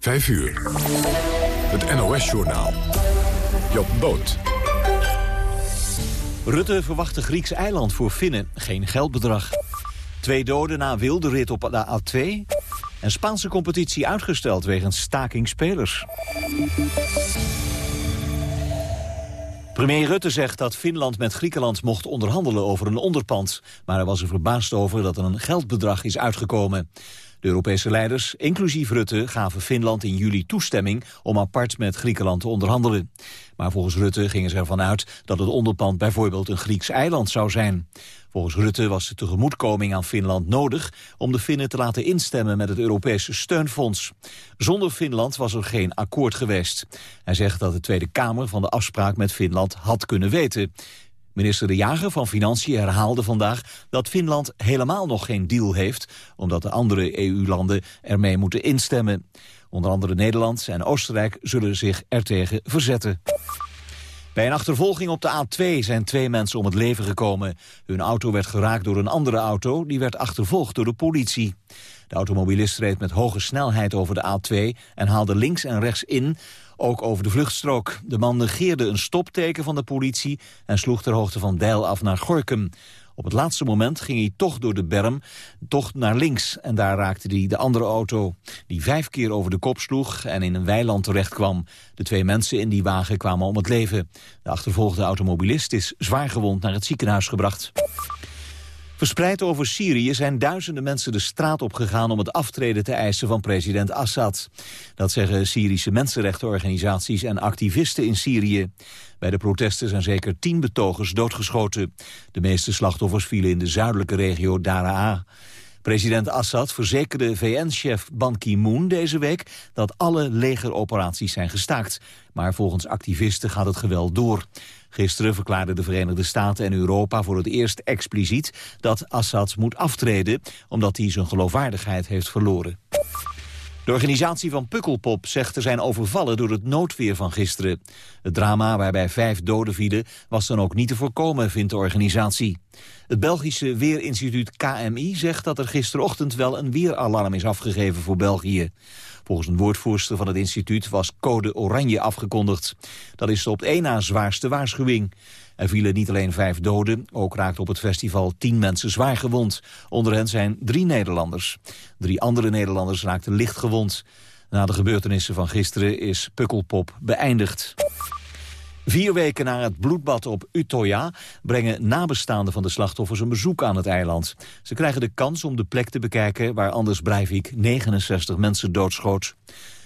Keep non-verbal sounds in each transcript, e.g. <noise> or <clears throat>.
5 uur. Het NOS-journaal. Job Boot. Rutte verwacht een Grieks eiland voor Finnen. Geen geldbedrag. Twee doden na wilde rit op de A2. En Spaanse competitie uitgesteld wegens staking spelers. Premier Rutte zegt dat Finland met Griekenland mocht onderhandelen over een onderpand. Maar hij was er verbaasd over dat er een geldbedrag is uitgekomen. De Europese leiders, inclusief Rutte, gaven Finland in juli toestemming om apart met Griekenland te onderhandelen. Maar volgens Rutte gingen ze ervan uit dat het onderpand bijvoorbeeld een Grieks eiland zou zijn. Volgens Rutte was de tegemoetkoming aan Finland nodig om de Finnen te laten instemmen met het Europese steunfonds. Zonder Finland was er geen akkoord geweest. Hij zegt dat de Tweede Kamer van de afspraak met Finland had kunnen weten. Minister De Jager van Financiën herhaalde vandaag dat Finland helemaal nog geen deal heeft, omdat de andere EU-landen ermee moeten instemmen. Onder andere Nederland en Oostenrijk zullen zich ertegen verzetten. Bij een achtervolging op de A2 zijn twee mensen om het leven gekomen. Hun auto werd geraakt door een andere auto, die werd achtervolgd door de politie. De automobilist reed met hoge snelheid over de A2 en haalde links en rechts in, ook over de vluchtstrook. De man negeerde een stopteken van de politie en sloeg ter hoogte van Deil af naar Gorkum. Op het laatste moment ging hij toch door de berm, toch naar links. En daar raakte hij de andere auto, die vijf keer over de kop sloeg en in een weiland terecht kwam. De twee mensen in die wagen kwamen om het leven. De achtervolgde automobilist is zwaar gewond naar het ziekenhuis gebracht. Verspreid over Syrië zijn duizenden mensen de straat opgegaan om het aftreden te eisen van president Assad. Dat zeggen Syrische mensenrechtenorganisaties en activisten in Syrië. Bij de protesten zijn zeker tien betogers doodgeschoten. De meeste slachtoffers vielen in de zuidelijke regio Daraa. President Assad verzekerde VN-chef Ban Ki-moon deze week dat alle legeroperaties zijn gestaakt. Maar volgens activisten gaat het geweld door. Gisteren verklaarden de Verenigde Staten en Europa voor het eerst expliciet dat Assad moet aftreden, omdat hij zijn geloofwaardigheid heeft verloren. De organisatie van Pukkelpop zegt te zijn overvallen door het noodweer van gisteren. Het drama waarbij vijf doden vielen was dan ook niet te voorkomen, vindt de organisatie. Het Belgische Weerinstituut KMI zegt dat er gisterochtend wel een weeralarm is afgegeven voor België. Volgens een woordvoerster van het instituut was code oranje afgekondigd. Dat is de op één na zwaarste waarschuwing. Er vielen niet alleen vijf doden, ook raakten op het festival tien mensen zwaar gewond. Onder hen zijn drie Nederlanders. Drie andere Nederlanders raakten licht gewond. Na de gebeurtenissen van gisteren is Pukkelpop beëindigd. Vier weken na het bloedbad op Utoya brengen nabestaanden van de slachtoffers een bezoek aan het eiland. Ze krijgen de kans om de plek te bekijken waar Anders Breivik 69 mensen doodschoot.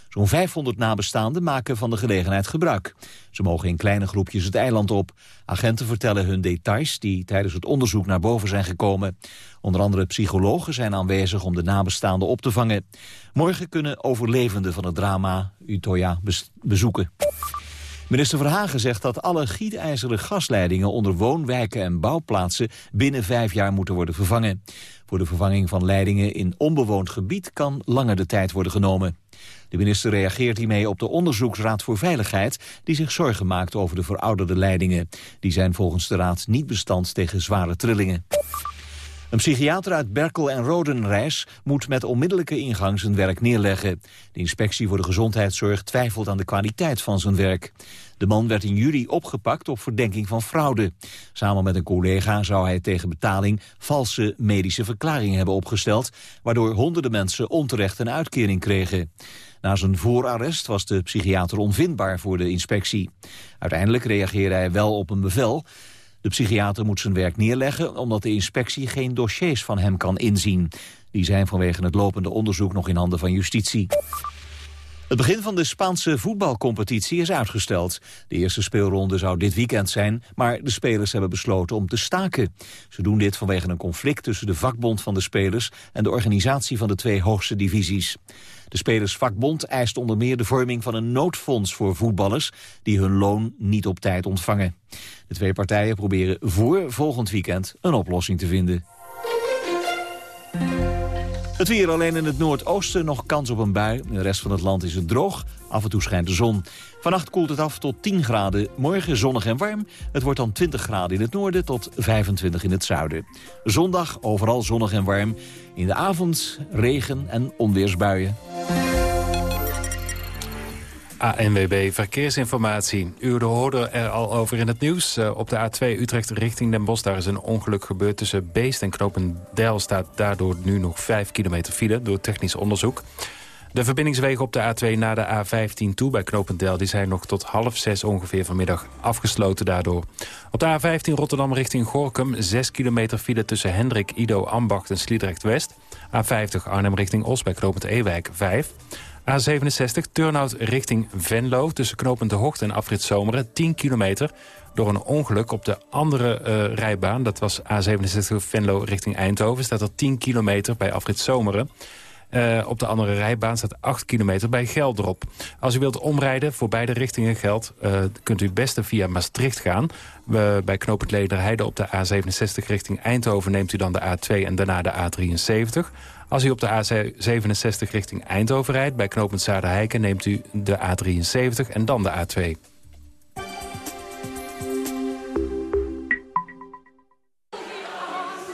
Zo'n 500 nabestaanden maken van de gelegenheid gebruik. Ze mogen in kleine groepjes het eiland op. Agenten vertellen hun details die tijdens het onderzoek naar boven zijn gekomen. Onder andere psychologen zijn aanwezig om de nabestaanden op te vangen. Morgen kunnen overlevenden van het drama Utoya bezoeken. Minister Verhagen zegt dat alle gietijzeren gasleidingen onder woonwijken en bouwplaatsen binnen vijf jaar moeten worden vervangen. Voor de vervanging van leidingen in onbewoond gebied kan langer de tijd worden genomen. De minister reageert hiermee op de Onderzoeksraad voor Veiligheid... die zich zorgen maakt over de verouderde leidingen. Die zijn volgens de raad niet bestand tegen zware trillingen. Een psychiater uit Berkel en Rodenrijs moet met onmiddellijke ingang zijn werk neerleggen. De inspectie voor de gezondheidszorg twijfelt aan de kwaliteit van zijn werk. De man werd in juli opgepakt op verdenking van fraude. Samen met een collega zou hij tegen betaling valse medische verklaringen hebben opgesteld, waardoor honderden mensen onterecht een uitkering kregen. Na zijn voorarrest was de psychiater onvindbaar voor de inspectie. Uiteindelijk reageerde hij wel op een bevel. De psychiater moet zijn werk neerleggen omdat de inspectie geen dossiers van hem kan inzien. Die zijn vanwege het lopende onderzoek nog in handen van justitie. Het begin van de Spaanse voetbalcompetitie is uitgesteld. De eerste speelronde zou dit weekend zijn, maar de spelers hebben besloten om te staken. Ze doen dit vanwege een conflict tussen de vakbond van de spelers en de organisatie van de twee hoogste divisies. De spelersvakbond eist onder meer de vorming van een noodfonds voor voetballers die hun loon niet op tijd ontvangen. De twee partijen proberen voor volgend weekend een oplossing te vinden. Het weer alleen in het noordoosten nog kans op een bui. In de rest van het land is het droog. Af en toe schijnt de zon. Vannacht koelt het af tot 10 graden. Morgen zonnig en warm. Het wordt dan 20 graden in het noorden tot 25 in het zuiden. Zondag overal zonnig en warm. In de avond regen en onweersbuien. ANWB Verkeersinformatie. U hoorde er al over in het nieuws. Uh, op de A2 Utrecht richting Den Bosch, daar is een ongeluk gebeurd... tussen Beest en Knopendijl staat daardoor nu nog 5 kilometer file... door technisch onderzoek. De verbindingswegen op de A2 naar de A15 toe bij Knopendel... die zijn nog tot half zes ongeveer vanmiddag afgesloten daardoor. Op de A15 Rotterdam richting Gorkum... 6 kilometer file tussen Hendrik, Ido, Ambacht en Sliedrecht-West. A50 Arnhem richting Os bij Knopend Ewijk 5. A67 Turnhout richting Venlo tussen Knopend de Hocht en Afrit Zomeren 10 kilometer door een ongeluk op de andere uh, rijbaan. Dat was A67 Venlo richting Eindhoven. Staat er 10 kilometer bij Afrit Zomeren. Uh, op de andere rijbaan staat 8 kilometer bij Geldrop. Als u wilt omrijden, voor beide richtingen geldt... Uh, kunt u beste via Maastricht gaan. Bij knooppunt Lederheide op de A67 richting Eindhoven... neemt u dan de A2 en daarna de A73. Als u op de A67 richting Eindhoven rijdt... bij knooppunt Zaarderheiken neemt u de A73 en dan de A2.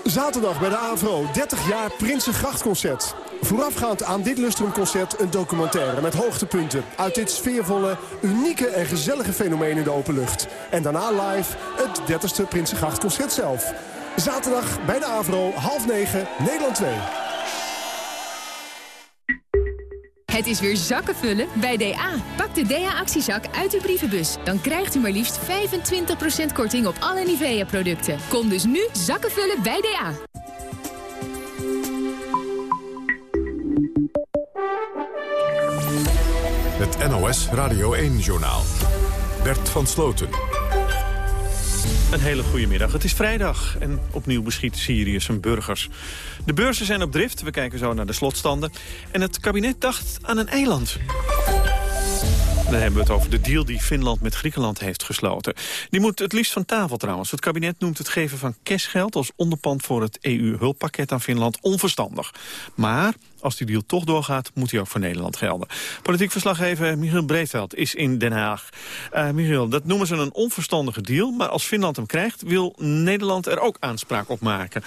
Zaterdag bij de AVRO, 30 jaar Prinsengrachtconcert. Voorafgaand aan dit lustrumconcert een documentaire met hoogtepunten... uit dit sfeervolle, unieke en gezellige fenomeen in de open lucht. En daarna live het 30ste Prinsengrachtconcert zelf. Zaterdag bij de AVRO, half negen, Nederland 2. Het is weer zakkenvullen bij DA. Pak de DA-actiezak uit uw brievenbus. Dan krijgt u maar liefst 25% korting op alle Nivea-producten. Kom dus nu zakkenvullen bij DA. Het NOS Radio 1-journaal. Bert van Sloten. Een hele goede middag. Het is vrijdag en opnieuw beschiet Syrië zijn burgers. De beurzen zijn op drift, we kijken zo naar de slotstanden. En het kabinet dacht aan een eiland. Dan hebben we het over de deal die Finland met Griekenland heeft gesloten. Die moet het liefst van tafel trouwens. Het kabinet noemt het geven van cashgeld als onderpand voor het EU-hulppakket aan Finland onverstandig. Maar als die deal toch doorgaat, moet hij ook voor Nederland gelden. Politiek verslaggever Michiel Breedveld is in Den Haag. Uh, Michiel, dat noemen ze een onverstandige deal, maar als Finland hem krijgt, wil Nederland er ook aanspraak op maken.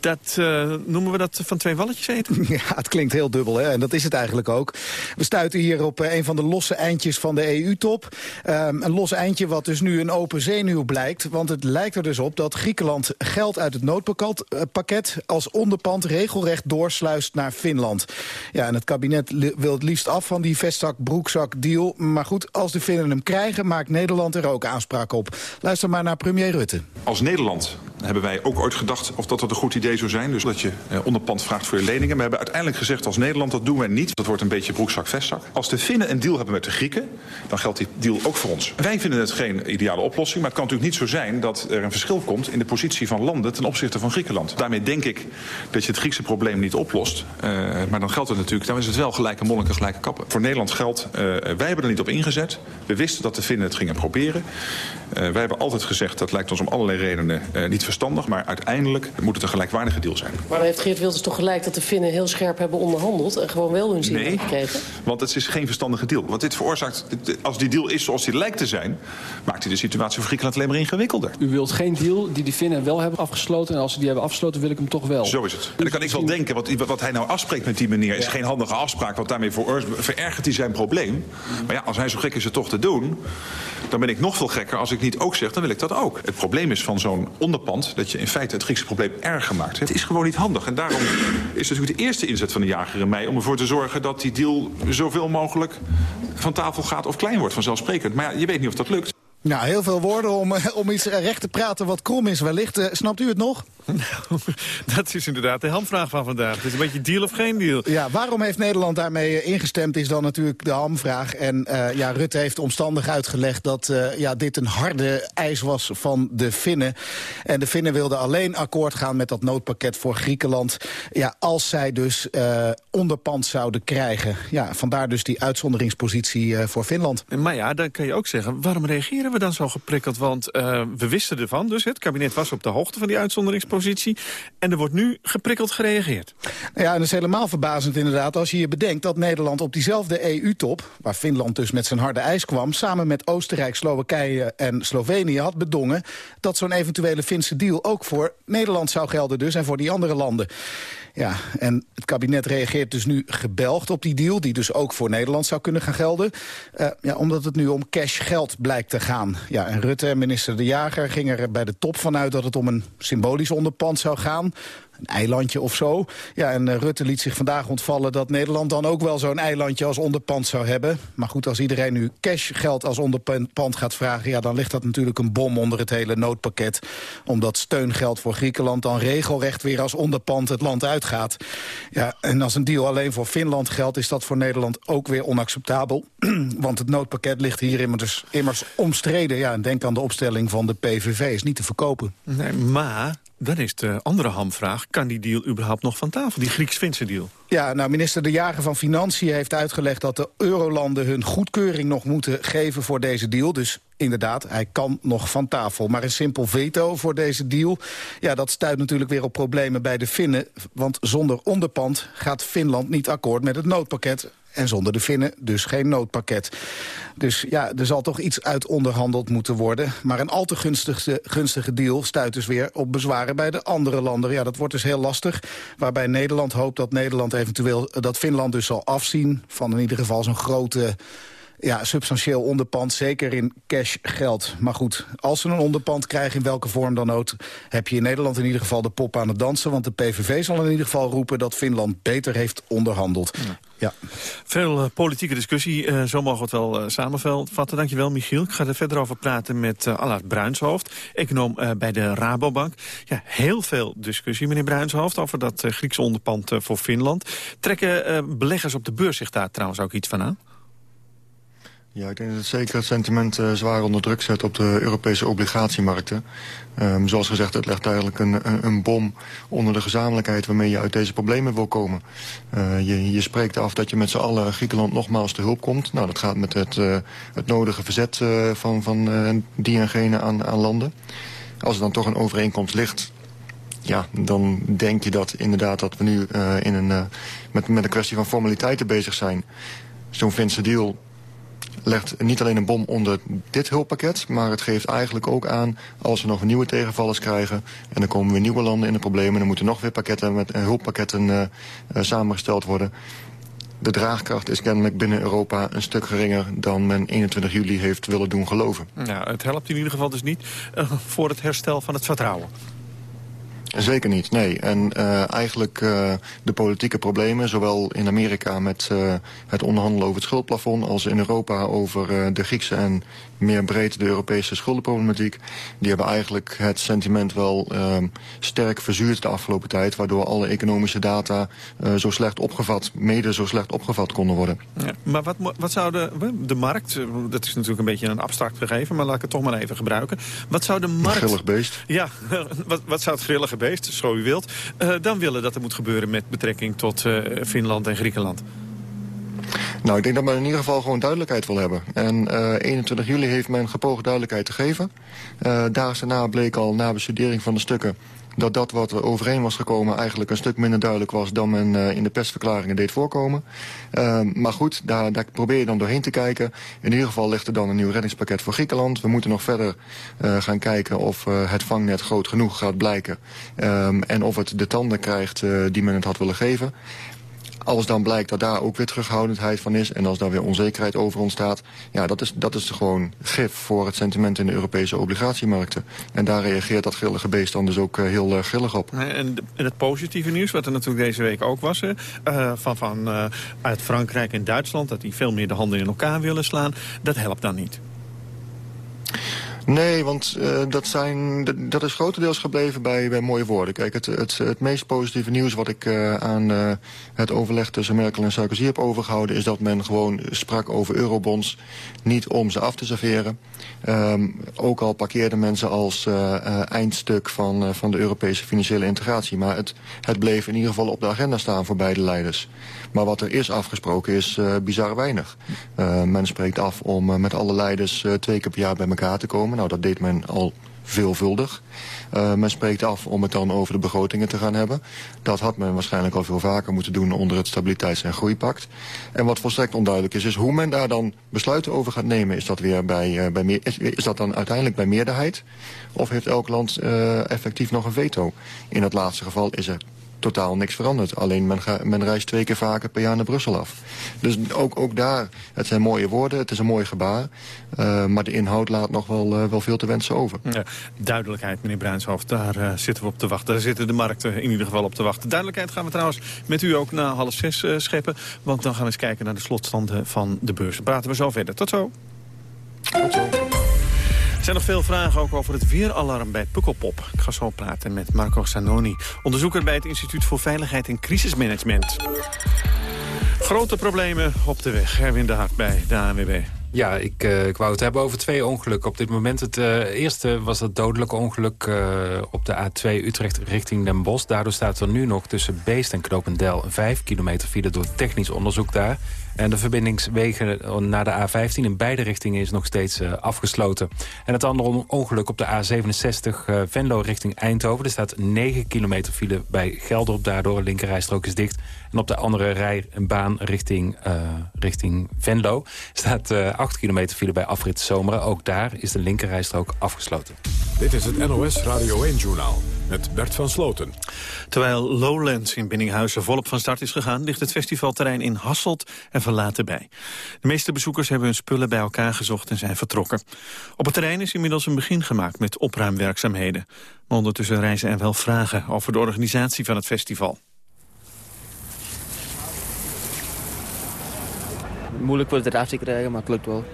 Dat uh, noemen we dat van twee walletjes eten? <laughs> Ja, het klinkt heel dubbel hè? en dat is het eigenlijk ook. We stuiten hier op uh, een van de losse eindjes van de EU-top. Um, een los eindje wat dus nu een open zenuw blijkt. Want het lijkt er dus op dat Griekenland geld uit het noodpakket... Als onderpand regelrecht doorsluist naar Finland. Ja, en het kabinet wil het liefst af van die vestzak-broekzak-deal. Maar goed, als de Finnen hem krijgen, maakt Nederland er ook aanspraak op. Luister maar naar premier Rutte. Als Nederland hebben wij ook ooit gedacht of dat dat een goed idee zou zijn. Dus dat je eh, onderpand vraagt voor je leningen. We hebben uiteindelijk gezegd als Nederland dat doen wij niet. Dat wordt een beetje broekzak-vestzak. Als de Finnen een deal hebben met de Grieken, dan geldt die deal ook voor ons. Wij vinden het geen ideale oplossing. Maar het kan natuurlijk niet zo zijn dat er een verschil komt in de positie van landen ten opzichte van Griekenland. Daarmee denk ik dat je het Griekse probleem niet oplost. Uh, maar dan geldt het natuurlijk, dan is het wel gelijke monniken, gelijke kappen. Voor Nederland geldt, uh, wij hebben er niet op ingezet. We wisten dat de Finnen het gingen proberen. Wij hebben altijd gezegd, dat lijkt ons om allerlei redenen niet verstandig. Maar uiteindelijk moet het een deal zijn. Maar dan heeft Geert Wilders toch gelijk dat de Finnen heel scherp hebben onderhandeld... en gewoon wel hun zin nee, hebben gekregen? want het is geen verstandige deal. Want dit veroorzaakt, als die deal is zoals die lijkt te zijn... maakt hij de situatie voor Griekenland alleen maar ingewikkelder. U wilt geen deal die de Finnen wel hebben afgesloten... en als ze die hebben afgesloten wil ik hem toch wel. Zo is het. En dan kan ik wel denken, wat, wat hij nou afspreekt met die meneer... is ja. geen handige afspraak, want daarmee verergert hij zijn probleem. Maar ja, als hij zo gek is het toch te doen... dan ben ik nog veel gekker als ik niet ook zeg, dan wil ik dat ook. Het probleem is van zo'n onderpand... dat je in feite het Griekse probleem erger maakt. Het is gewoon niet handig. En daarom is natuurlijk de eerste inzet van de jager in mei... om ervoor te zorgen dat die deal zoveel mogelijk van tafel gaat of klein wordt, vanzelfsprekend. Maar ja, je weet niet of dat lukt. Nou, heel veel woorden om, <laughs> om iets recht te praten wat krom is wellicht. Uh, snapt u het nog? Nou, <laughs> dat is inderdaad de hamvraag van vandaag. Het is een beetje deal of geen deal. Ja, waarom heeft Nederland daarmee ingestemd is dan natuurlijk de hamvraag. En uh, ja, Rutte heeft omstandig uitgelegd dat uh, ja, dit een harde eis was van de Finnen. En de Finnen wilden alleen akkoord gaan met dat noodpakket voor Griekenland. Ja, als zij dus onderpand zouden krijgen. Ja, vandaar dus die uitzonderingspositie voor Finland. Maar ja, dan kan je ook zeggen, waarom reageren we dan zo geprikkeld? Want we wisten ervan, dus het kabinet was op de hoogte van die uitzonderingspositie En er wordt nu geprikkeld gereageerd. Ja, en dat is helemaal verbazend inderdaad als je je bedenkt dat Nederland op diezelfde EU-top... waar Finland dus met zijn harde ijs kwam... samen met Oostenrijk, Slowakije en Slovenië had bedongen... dat zo'n eventuele Finse deal ook voor Nederland zou gelden dus en voor die andere landen. Ja, en het kabinet reageert dus nu gebelgd op die deal... die dus ook voor Nederland zou kunnen gaan gelden. Uh, ja, omdat het nu om cash geld blijkt te gaan. Ja, en Rutte en minister De Jager gingen er bij de top vanuit... dat het om een symbolisch onderpand zou gaan een eilandje of zo. Ja, en uh, Rutte liet zich vandaag ontvallen dat Nederland dan ook wel zo'n eilandje als onderpand zou hebben. Maar goed, als iedereen nu cashgeld als onderpand gaat vragen... ja, dan ligt dat natuurlijk een bom onder het hele noodpakket. Omdat steungeld voor Griekenland dan regelrecht weer als onderpand het land uitgaat. Ja, en als een deal alleen voor Finland geldt, is dat voor Nederland ook weer onacceptabel. <clears throat> Want het noodpakket ligt hier immers, immers omstreden. Ja, en denk aan de opstelling van de PVV, is niet te verkopen. Nee, maar dan is de andere hamvraag, kan die deal überhaupt nog van tafel? Die Grieks-Finse deal? Ja, nou, minister De Jager van Financiën heeft uitgelegd... dat de eurolanden hun goedkeuring nog moeten geven voor deze deal. Dus inderdaad, hij kan nog van tafel. Maar een simpel veto voor deze deal... ja, dat stuit natuurlijk weer op problemen bij de Finnen. Want zonder onderpand gaat Finland niet akkoord met het noodpakket. En zonder de Finnen dus geen noodpakket. Dus ja, er zal toch iets uit onderhandeld moeten worden. Maar een al te gunstige, gunstige deal stuit dus weer op bezwaren bij de andere landen. Ja, dat wordt dus heel lastig. Waarbij Nederland hoopt dat Nederland eventueel... dat Finland dus zal afzien van in ieder geval zo'n grote ja, substantieel onderpand, zeker in cash geld. Maar goed, als ze een onderpand krijgen, in welke vorm dan ook... heb je in Nederland in ieder geval de pop aan het dansen. Want de PVV zal in ieder geval roepen dat Finland beter heeft onderhandeld. Ja. Veel uh, politieke discussie, uh, zo mogen we het wel uh, samenvatten. Dankjewel, Michiel. Ik ga er verder over praten met uh, Allard Bruinshoofd, econoom bij de Rabobank. Ja, heel veel discussie, meneer Bruinshoofd, over dat Griekse onderpand voor Finland. Trekken beleggers op de beurs zich daar trouwens ook iets van aan? Ja, ik denk dat het zeker het sentiment uh, zwaar onder druk zet op de Europese obligatiemarkten. Um, zoals gezegd, het legt eigenlijk een, een, een, bom onder de gezamenlijkheid waarmee je uit deze problemen wil komen. Uh, je, je spreekt af dat je met z'n allen Griekenland nogmaals te hulp komt. Nou, dat gaat met het, uh, het nodige verzet van, van die en gene aan, aan landen. Als er dan toch een overeenkomst ligt, ja, dan denk je dat inderdaad dat we nu in een, met, met een kwestie van formaliteiten bezig zijn. Zo'n Finse deal legt niet alleen een bom onder dit hulppakket... maar het geeft eigenlijk ook aan als we nog nieuwe tegenvallers krijgen... en dan komen weer nieuwe landen in de problemen... dan moeten nog weer pakketten met hulppakketten uh, uh, samengesteld worden. De draagkracht is kennelijk binnen Europa een stuk geringer... dan men 21 juli heeft willen doen geloven. Ja, het helpt in ieder geval dus niet voor het herstel van het vertrouwen. Zeker niet, nee. En uh, eigenlijk uh, de politieke problemen, zowel in Amerika met uh, het onderhandelen over het schuldplafond... als in Europa over de Griekse en meer breed de Europese schuldenproblematiek... die hebben eigenlijk het sentiment wel uh, sterk verzuurd de afgelopen tijd... waardoor alle economische data uh, zo slecht opgevat, mede zo slecht opgevat konden worden. Ja, maar wat, wat zou de, de markt, eh, dat is natuurlijk een beetje een abstract gegeven... maar laat ik het toch maar even gebruiken. Wat zou de markt... Grillig beest. Ja, <laughs> wat, wat zou het grillige beest, zo u wilt, uh, dan willen dat er moet gebeuren... met betrekking tot uh, Finland en Griekenland? Nou, ik denk dat men in ieder geval gewoon duidelijkheid wil hebben. En uh, 21 juli heeft men gepoogd duidelijkheid te geven. Uh, daags daarna bleek al na bestudering van de stukken dat dat wat er overeen was gekomen eigenlijk een stuk minder duidelijk was dan men uh, in de persverklaringen deed voorkomen. Maar goed, daar, daar probeer je dan doorheen te kijken. In ieder geval ligt er dan een nieuw reddingspakket voor Griekenland. We moeten nog verder gaan kijken of het vangnet groot genoeg gaat blijken. Um, en of het de tanden krijgt die men het had willen geven. Als dan blijkt dat daar ook weer terughoudendheid van is... en als daar weer onzekerheid over ontstaat... ja, dat is, dat is gewoon gif voor het sentiment in de Europese obligatiemarkten. En daar reageert dat grillige beest dan dus ook uh, heel uh, grillig op. En, en, het positieve nieuws, wat er natuurlijk deze week ook was... Uh, van, van uit Frankrijk en Duitsland... dat die veel meer de handen in elkaar willen slaan... dat helpt dan niet. Nee, want uh, dat, zijn, dat is grotendeels gebleven bij, bij mooie woorden. Kijk, het, het, het meest positieve nieuws wat ik uh, aan uh, het overleg tussen Merkel en Sarkozy heb overgehouden... is dat men gewoon sprak over eurobonds, niet om ze af te serveren. Um, ook al parkeerden mensen als eindstuk van, van de Europese financiële integratie. Maar het, het bleef in ieder geval op de agenda staan voor beide leiders. Maar wat er is afgesproken is uh, bizar weinig. Uh, men spreekt af om uh, met alle leiders twee keer per jaar bij elkaar te komen. Nou, dat deed men al veelvuldig. Uh, men spreekt af om het dan over de begrotingen te gaan hebben. Dat had men waarschijnlijk al veel vaker moeten doen onder het Stabiliteits- en Groeipact. En wat volstrekt onduidelijk is, is hoe men daar dan besluiten over gaat nemen. Is dat, weer bij, bij meer, is, dat dan uiteindelijk bij meerderheid? Of heeft elk land effectief nog een veto? In het laatste geval is er totaal niks veranderd. Alleen men, ga, men reist twee keer vaker per jaar naar Brussel af. Dus ook, ook daar, het zijn mooie woorden, het is een mooi gebaar. Uh, maar de inhoud laat nog wel, uh, wel veel te wensen over. Ja, duidelijkheid, meneer Bruinshoofd, daar uh, zitten we op te wachten. Daar zitten de markten in ieder geval op te wachten. Duidelijkheid gaan we trouwens met u ook na half zes scheppen. Want dan gaan we eens kijken naar de slotstanden van de beurs. praten we zo verder. Tot zo. Tot zo. Er zijn nog veel vragen ook over het weeralarm bij Pukkelpop. Ik ga zo praten met Marco Sanoni, onderzoeker bij het Instituut voor Veiligheid en Crisismanagement. Grote problemen op de weg. Erwin de Hart bij de ANWB. Ja, ik, uh, ik wou het hebben over twee ongelukken op dit moment. Het uh, eerste was dat dodelijke ongeluk uh, op de A2 Utrecht richting Den Bosch. Daardoor staat er nu nog tussen Beest en Knopendel 5 kilometer file door technisch onderzoek daar. En de verbindingswegen naar de A15 in beide richtingen is nog steeds afgesloten. En het andere ongeluk op de A67 uh, Venlo richting Eindhoven. Er staat 9 kilometer file bij Gelderop. Daardoor linkerrijstrook is dicht. En op de andere rijbaan richting, uh, richting Venlo staat 8 kilometer file bij afrit Zomeren. Ook daar is de linkerrijstrook afgesloten. Dit is het NOS Radio 1-journaal met Bert van Sloten. Terwijl Lowlands in Binninghuizen volop van start is gegaan... ligt het festivalterrein in Hasselt en verlaten bij. De meeste bezoekers hebben hun spullen bij elkaar gezocht en zijn vertrokken. Op het terrein is inmiddels een begin gemaakt met opruimwerkzaamheden. Maar ondertussen reizen er wel vragen over de organisatie van het festival. Moeilijk voor het eraf te krijgen, maar het lukt wel.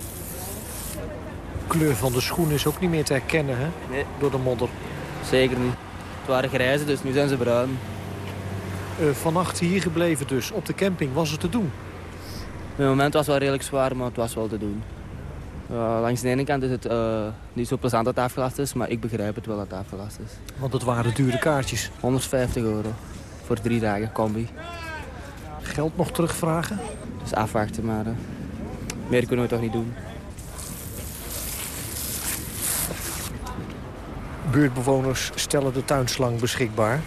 De kleur van de schoen is ook niet meer te herkennen, hè? Nee. Door de modder. Zeker niet. Het waren grijze, dus nu zijn ze bruin. Uh, vannacht hier gebleven dus, op de camping. Was het te doen? Op het moment was het wel redelijk zwaar, maar het was wel te doen. Uh, langs de ene kant is het uh, niet zo plezant dat het afgelast is, maar ik begrijp het wel dat het afgelast is. Want het waren dure kaartjes? 150 euro voor drie dagen combi. Geld nog terugvragen? Dus afwachten, maar uh, meer kunnen we toch niet doen. Buurtbewoners stellen de tuinslang beschikbaar.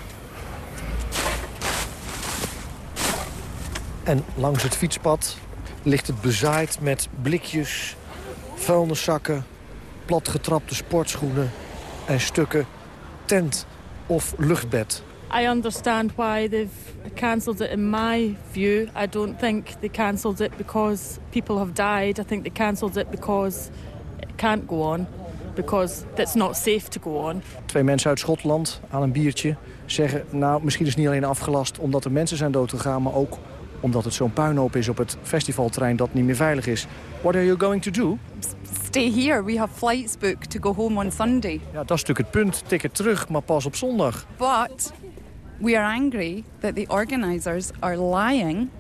En langs het fietspad ligt het bezaaid met blikjes, vuilniszakken... platgetrapte sportschoenen en stukken tent of luchtbed. I understand why they've cancelled it in my view. I don't think they cancelled it because people have died. I think they cancelled it because it can't go on. Because it's not safe to go on. Twee mensen uit Schotland aan een biertje zeggen... nou, misschien is het niet alleen afgelast omdat er mensen zijn doodgegaan... maar ook omdat het zo'n puinhoop is op het festivalterrein dat niet meer veilig is. What are you going to do? Stay here. We have flights booked to go home on Sunday. Ja, dat is natuurlijk het punt. Ticket terug, maar pas op zondag. But we are angry that the organisers are lying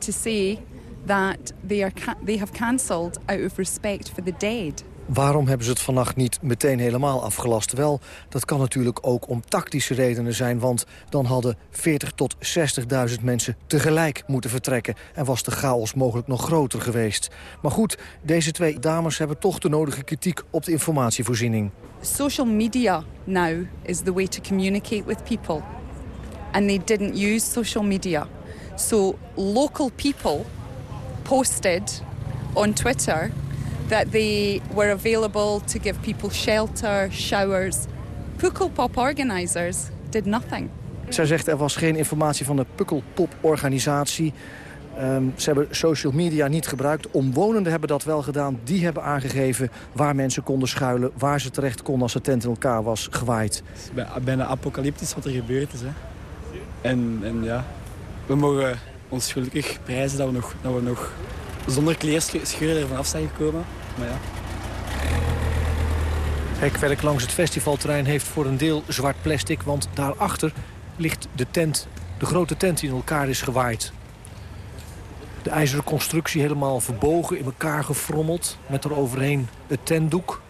to say that they, are they have cancelled out of respect for the dead. Waarom hebben ze het vannacht niet meteen helemaal afgelast? Wel, dat kan natuurlijk ook om tactische redenen zijn... want dan hadden 40.000 tot 60.000 mensen tegelijk moeten vertrekken... en was de chaos mogelijk nog groter geweest. Maar goed, deze twee dames hebben toch de nodige kritiek op de informatievoorziening. Social media now is the way to communicate with people. And they didn't use social media. So local people posted on Twitter that they were available to give people shelter, showers. Pukkelpop organisers did nothing. Zij zegt er was geen informatie van de Pukkelpop-organisatie. Um, ze hebben social media niet gebruikt. Omwonenden hebben dat wel gedaan. Die hebben aangegeven waar mensen konden schuilen... waar ze terecht konden als de tent in elkaar was gewaaid. Het is bijna apocalyptisch wat er gebeurd is. Hè. En, en ja, we mogen ons gelukkig prijzen dat we nog, dat we nog zonder kleerscheuren ervan af zijn gekomen. Maar ja. Hekwerk langs het festivalterrein heeft voor een deel zwart plastic... want daarachter ligt de tent, de grote tent die in elkaar is gewaaid. De ijzeren constructie helemaal verbogen, in elkaar gefrommeld... met eroverheen het tentdoek.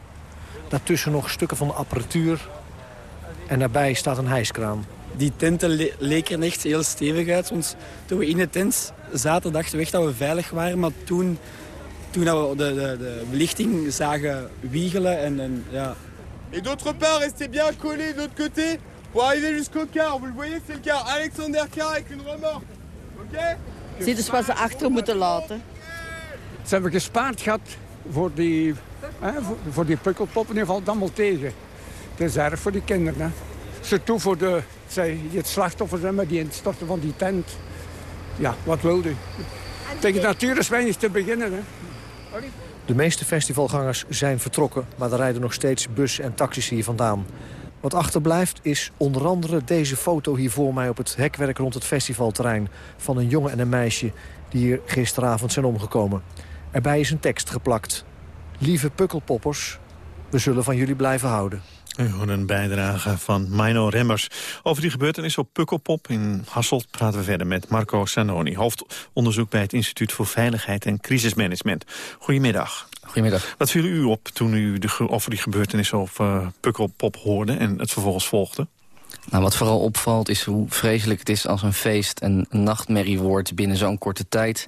Daartussen nog stukken van de apparatuur. En daarbij staat een hijskraan. Die tenten le leken echt heel stevig uit. Want toen we in de tent zaten, dachten we echt dat we veilig waren. Maar toen toen we de, de, de belichting zagen wiegelen en, en ja. Et d'autre part, restez bien collés de l'autre côté pour arriver jusqu'au car. Vous le voyez, c'est le car Alexander Car avec une remorque. Oké? Okay? Zie dus wat ze achter moeten laten. Ze hebben gespaard gehad voor die, hè, voor, voor die ieder geval, dan wel tegen. Het is erg voor die kinderen. Hè. Ze toe voor de, Zij, het slachtoffer zijn maar die instorten van die tent. Ja, wat wilde u? Tegen de natuur is weinig te beginnen. Hè. De meeste festivalgangers zijn vertrokken, maar er rijden nog steeds bus en taxis hier vandaan. Wat achterblijft is onder andere deze foto hier voor mij op het hekwerk rond het festivalterrein... van een jongen en een meisje die hier gisteravond zijn omgekomen. Erbij is een tekst geplakt. Lieve pukkelpoppers, we zullen van jullie blijven houden. U hoort een bijdrage van Mino Remmers. Over die gebeurtenis op Pukkelpop in Hasselt praten we verder met Marco Sanoni... hoofdonderzoek bij het Instituut voor Veiligheid en Crisismanagement. Goedemiddag. Goedemiddag. Wat viel u op toen u de, over die gebeurtenis op uh, Pukkelpop hoorde en het vervolgens volgde? Nou, wat vooral opvalt is hoe vreselijk het is als een feest een nachtmerrie wordt binnen zo'n korte tijd.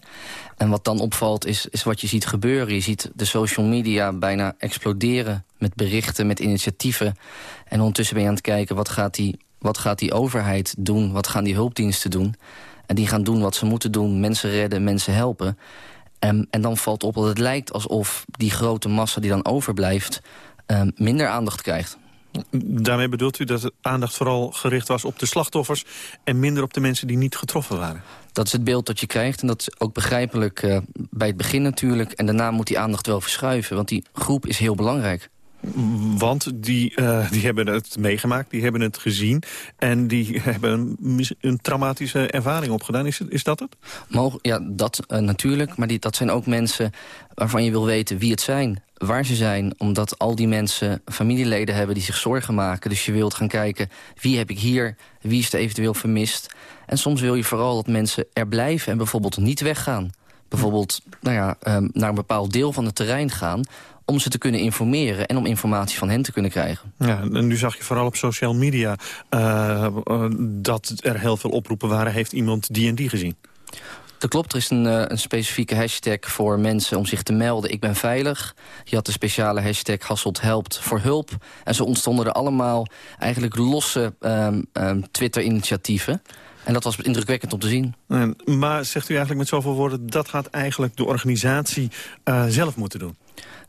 En wat dan opvalt is, is wat je ziet gebeuren. Je ziet de social media bijna exploderen met berichten, met initiatieven. En ondertussen ben je aan het kijken wat gaat die, wat gaat die overheid doen, wat gaan die hulpdiensten doen. En die gaan doen wat ze moeten doen, mensen redden, mensen helpen. En, en dan valt op dat het lijkt alsof die grote massa die dan overblijft... Um, minder aandacht krijgt. Daarmee bedoelt u dat de aandacht vooral gericht was op de slachtoffers... en minder op de mensen die niet getroffen waren? Dat is het beeld dat je krijgt en dat is ook begrijpelijk uh, bij het begin natuurlijk. En daarna moet die aandacht wel verschuiven, want die groep is heel belangrijk. Want die, uh, die hebben het meegemaakt, die hebben het gezien... en die hebben een, een traumatische ervaring opgedaan. Is, is dat het? Mogen, ja, dat uh, natuurlijk. Maar die, dat zijn ook mensen waarvan je wil weten wie het zijn waar ze zijn. Omdat al die mensen familieleden hebben die zich zorgen maken. Dus je wilt gaan kijken, wie heb ik hier? Wie is er eventueel vermist? En soms wil je vooral dat mensen er blijven en bijvoorbeeld niet weggaan. Bijvoorbeeld nou ja, um, naar een bepaald deel van het terrein gaan om ze te kunnen informeren en om informatie van hen te kunnen krijgen. Ja, en nu zag je vooral op social media uh, uh, dat er heel veel oproepen waren. Heeft iemand die en die gezien? Dat klopt, er is een, uh, een, specifieke hashtag voor mensen om zich te melden. Ik ben veilig. Je had de speciale hashtag Hasselt helpt voor hulp. En zo ontstonden er allemaal eigenlijk losse um, um, Twitter-initiatieven. En dat was indrukwekkend om te zien. En, maar zegt u eigenlijk met zoveel woorden... dat gaat eigenlijk de organisatie uh, zelf moeten doen?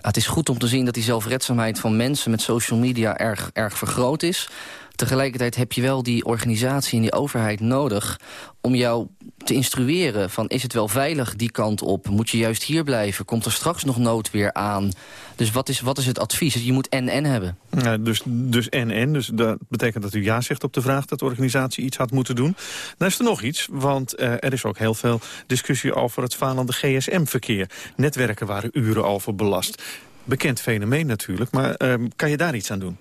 Het is goed om te zien dat die zelfredzaamheid van mensen met social media erg, erg vergroot is. Tegelijkertijd heb je wel die organisatie en die overheid nodig... om jou te instrueren van is het wel veilig die kant op? Moet je juist hier blijven? Komt er straks nog noodweer aan? Dus wat is, wat is het advies? Je moet en-en hebben. Ja, dus dus en-en. Dus dat betekent dat u ja zegt op de vraag... dat de organisatie iets had moeten doen. Dan is er nog iets, want uh, er is ook heel veel discussie... over het falende GSM-verkeer. Netwerken waren uren over belast. Bekend fenomeen natuurlijk, maar uh, kan je daar iets aan doen?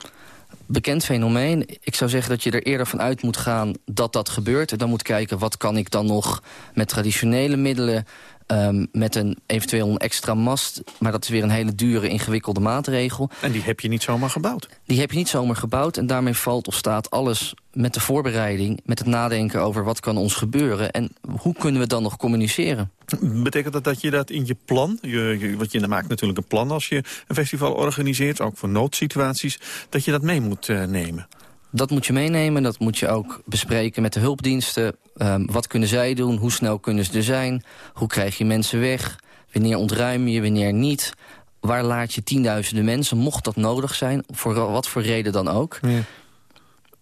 Bekend fenomeen. Ik zou zeggen dat je er eerder van uit moet gaan dat dat gebeurt. En dan moet kijken wat kan ik dan nog met traditionele middelen... Um, met een eventueel een extra mast. Maar dat is weer een hele dure, ingewikkelde maatregel. En die heb je niet zomaar gebouwd? Die heb je niet zomaar gebouwd. En daarmee valt of staat alles met de voorbereiding... met het nadenken over wat kan ons gebeuren... en hoe kunnen we dan nog communiceren. Betekent dat dat je dat in je plan... Je, je, want je maakt natuurlijk een plan als je een festival organiseert... ook voor noodsituaties, dat je dat mee moet uh, nemen? Dat moet je meenemen, dat moet je ook bespreken met de hulpdiensten. Um, wat kunnen zij doen, hoe snel kunnen ze er zijn? Hoe krijg je mensen weg? Wanneer ontruim je, wanneer niet? Waar laat je tienduizenden mensen, mocht dat nodig zijn... voor wat voor reden dan ook... Ja.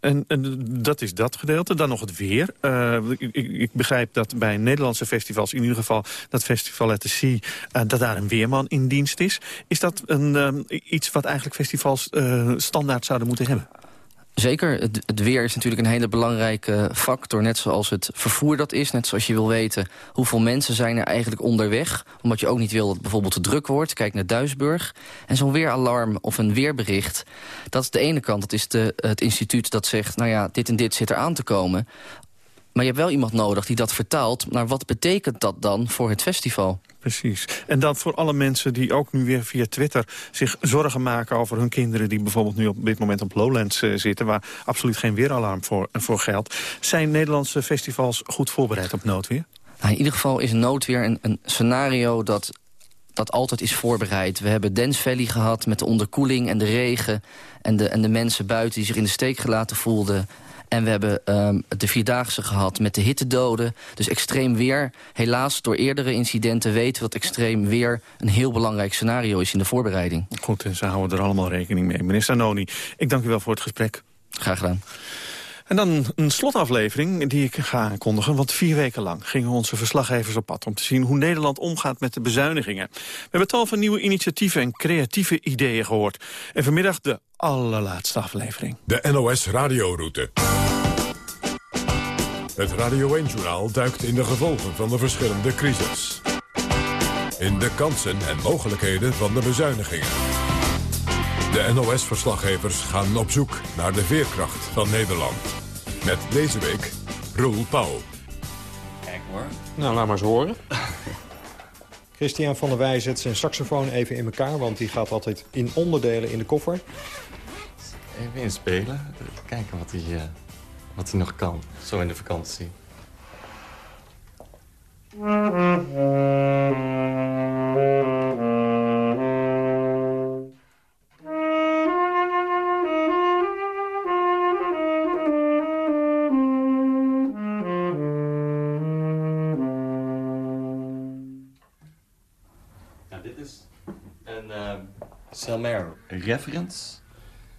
En, en, dat is dat gedeelte. Dan nog het weer. Uh, ik, ik, begrijp dat bij Nederlandse festivals, in ieder geval dat Festival at the uh, dat daar een weerman in dienst is. Is dat een, um, iets wat eigenlijk festivals uh, standaard zouden moeten hebben? Zeker, het, het, weer is natuurlijk een hele belangrijke factor. Net zoals het vervoer dat is. Net zoals je wil weten hoeveel mensen zijn er eigenlijk onderweg. Omdat je ook niet wil dat het bijvoorbeeld te druk wordt. Kijk naar Duisburg. En zo'n weeralarm of een weerbericht. Dat is de ene kant. Dat is de, het instituut dat zegt, nou ja, dit en dit zit er aan te komen. Maar je hebt wel iemand nodig die dat vertaalt naar wat betekent dat dan voor het festival. Precies. En dan voor alle mensen die ook nu weer via Twitter zich zorgen maken over hun kinderen... die bijvoorbeeld nu op dit moment op Lowlands uh, zitten... waar absoluut geen weeralarm voor, voor geldt. Zijn Nederlandse festivals goed voorbereid op noodweer? Nou, in ieder geval is noodweer een, een scenario dat dat altijd is voorbereid. We hebben Dance Valley gehad met de onderkoeling en de regen... en de, en de mensen buiten die zich in de steek gelaten voelden. En we hebben um, de Vierdaagse gehad met de hittedoden. Dus extreem weer. Helaas, door eerdere incidenten weten we dat extreem weer... een heel belangrijk scenario is in de voorbereiding. Goed, en ze houden er allemaal rekening mee. Minister Noni, ik dank u wel voor het gesprek. Graag gedaan. En dan een slotaflevering die ik ga aankondigen. Want vier weken lang gingen onze verslaggevers op pad... om te zien hoe Nederland omgaat met de bezuinigingen. We hebben tal van nieuwe initiatieven en creatieve ideeën gehoord. En vanmiddag de allerlaatste aflevering. De NOS Radioroute. Het Radio 1-journaal duikt in de gevolgen van de verschillende crisis. In de kansen en mogelijkheden van de bezuinigingen. De NOS-verslaggevers gaan op zoek naar de veerkracht van Nederland. Met deze week Roel Pauw. Kijk hoor. Nou, laat maar eens horen. <laughs> Christian van der Wij zet zijn saxofoon even in elkaar... want die gaat altijd in onderdelen in de koffer. Even inspelen. Kijken wat hij, uh, wat hij nog kan. Zo in de vakantie. Selmer Reference.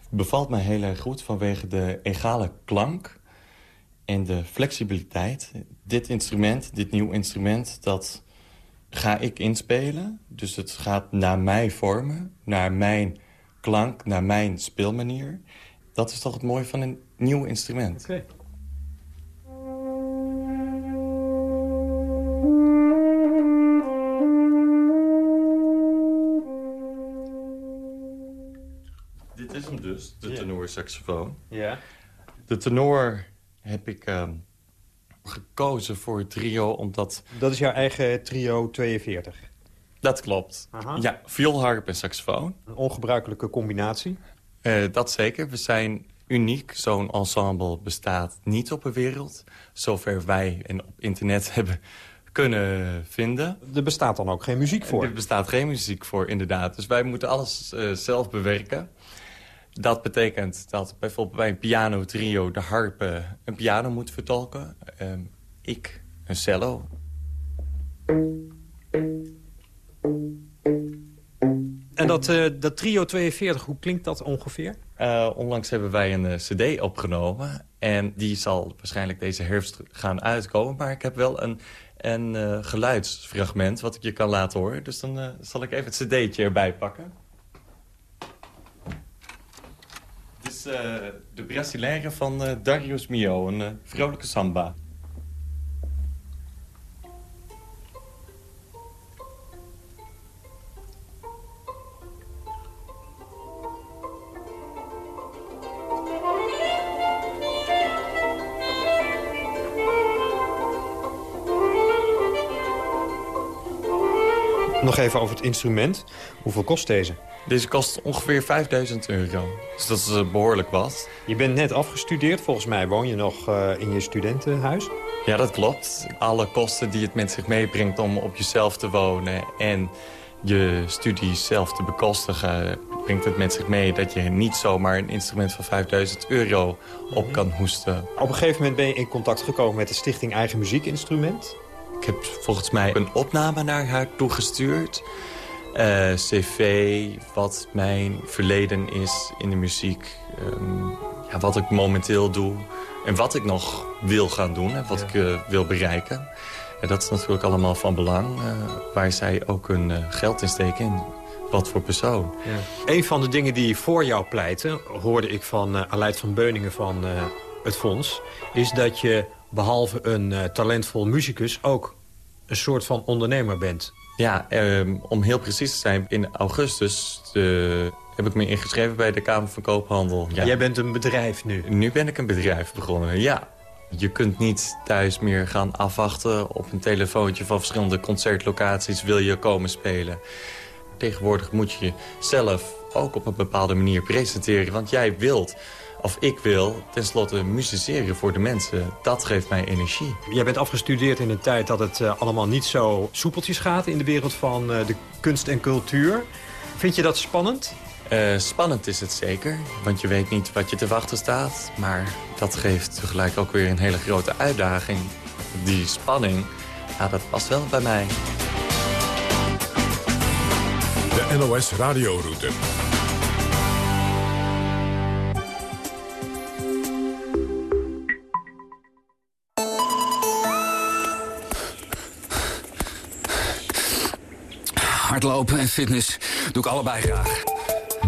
Bevalt mij heel erg goed vanwege de egale klank en de flexibiliteit. Dit instrument, dit nieuw instrument, dat ga ik inspelen. Dus het gaat naar mij vormen, naar mijn klank, naar mijn speelmanier. Dat is toch het mooie van een nieuw instrument. Okay. dus, de tenorsaxofoon. Ja. De tenor heb ik ehm, gekozen voor het trio omdat... Dat is jouw eigen trio 42? Dat klopt. Ja, viool, harp en saxofoon. Een ongebruikelijke combinatie? Uh, dat zeker. We zijn uniek. Zo'n ensemble bestaat niet op de wereld. Zover wij en op internet <laughs> hebben kunnen vinden. Er bestaat dan ook geen muziek voor? Er bestaat geen muziek voor, inderdaad. Dus wij moeten alles uh, zelf bewerken. Dat betekent dat bijvoorbeeld bij een piano trio de harpe een piano moet vertolken. Um, ik een cello. En dat, uh, dat trio 42, hoe klinkt dat ongeveer? Uh, onlangs hebben wij een uh, cd opgenomen. En die zal waarschijnlijk deze herfst gaan uitkomen. Maar ik heb wel een, een geluidsfragment wat ik je kan laten horen. Dus dan zal ik even het cd'tje erbij pakken. Is uh, de Brasileire van uh, Darius Mio, een uh, vrolijke samba. Nog even over het instrument. Hoeveel kost deze? Deze kost ongeveer 5000 euro. Dus dat is uh, behoorlijk wat. Je bent net afgestudeerd. Volgens mij woon je nog uh, in je studentenhuis. Ja, dat klopt. Alle kosten die het met zich meebrengt om op jezelf te wonen... en je studies zelf te bekostigen... brengt het met zich mee dat je niet zomaar een instrument van 5000 euro op kan hoesten. Op een gegeven moment ben je in contact gekomen met de stichting Eigen Muziekinstrument. Ik heb volgens mij een opname naar haar toegestuurd... Uh, cv, wat mijn verleden is in de muziek. Um, ja, wat ik momenteel doe. En wat ik nog wil gaan doen en wat ja. ik uh, wil bereiken. En dat is natuurlijk allemaal van belang. Uh, waar zij ook hun geld in steken. In wat voor persoon. Ja. Een van de dingen die voor jou pleiten... hoorde ik van uh, Aleid van Beuningen van het Fonds... is dat je behalve een talentvol muzikus... ook een soort van ondernemer bent. Ja, um, om heel precies te zijn, in augustus heb ik me ingeschreven bij de Kamer van Koophandel. Ja. Jij bent een bedrijf nu? Nu ben ik een bedrijf begonnen, ja. Je kunt niet thuis meer gaan afwachten op een telefoontje van verschillende concertlocaties. Wil je komen spelen? Tegenwoordig moet je zelf ook op een bepaalde manier presenteren. Want jij wilt of ik wil tenslotte musiceren voor de mensen. Dat geeft mij energie. Jij bent afgestudeerd in een tijd dat het uh, allemaal niet zo soepeltjes gaat... in de wereld van uh, de kunst en cultuur. Vind je dat spannend? Uh, spannend is het zeker, want je weet niet wat je te wachten staat. Maar dat geeft tegelijk ook weer een hele grote uitdaging. Die spanning, ja, dat past wel bij mij. De NOS Radioroute. Hardlopen en fitness doe ik allebei graag.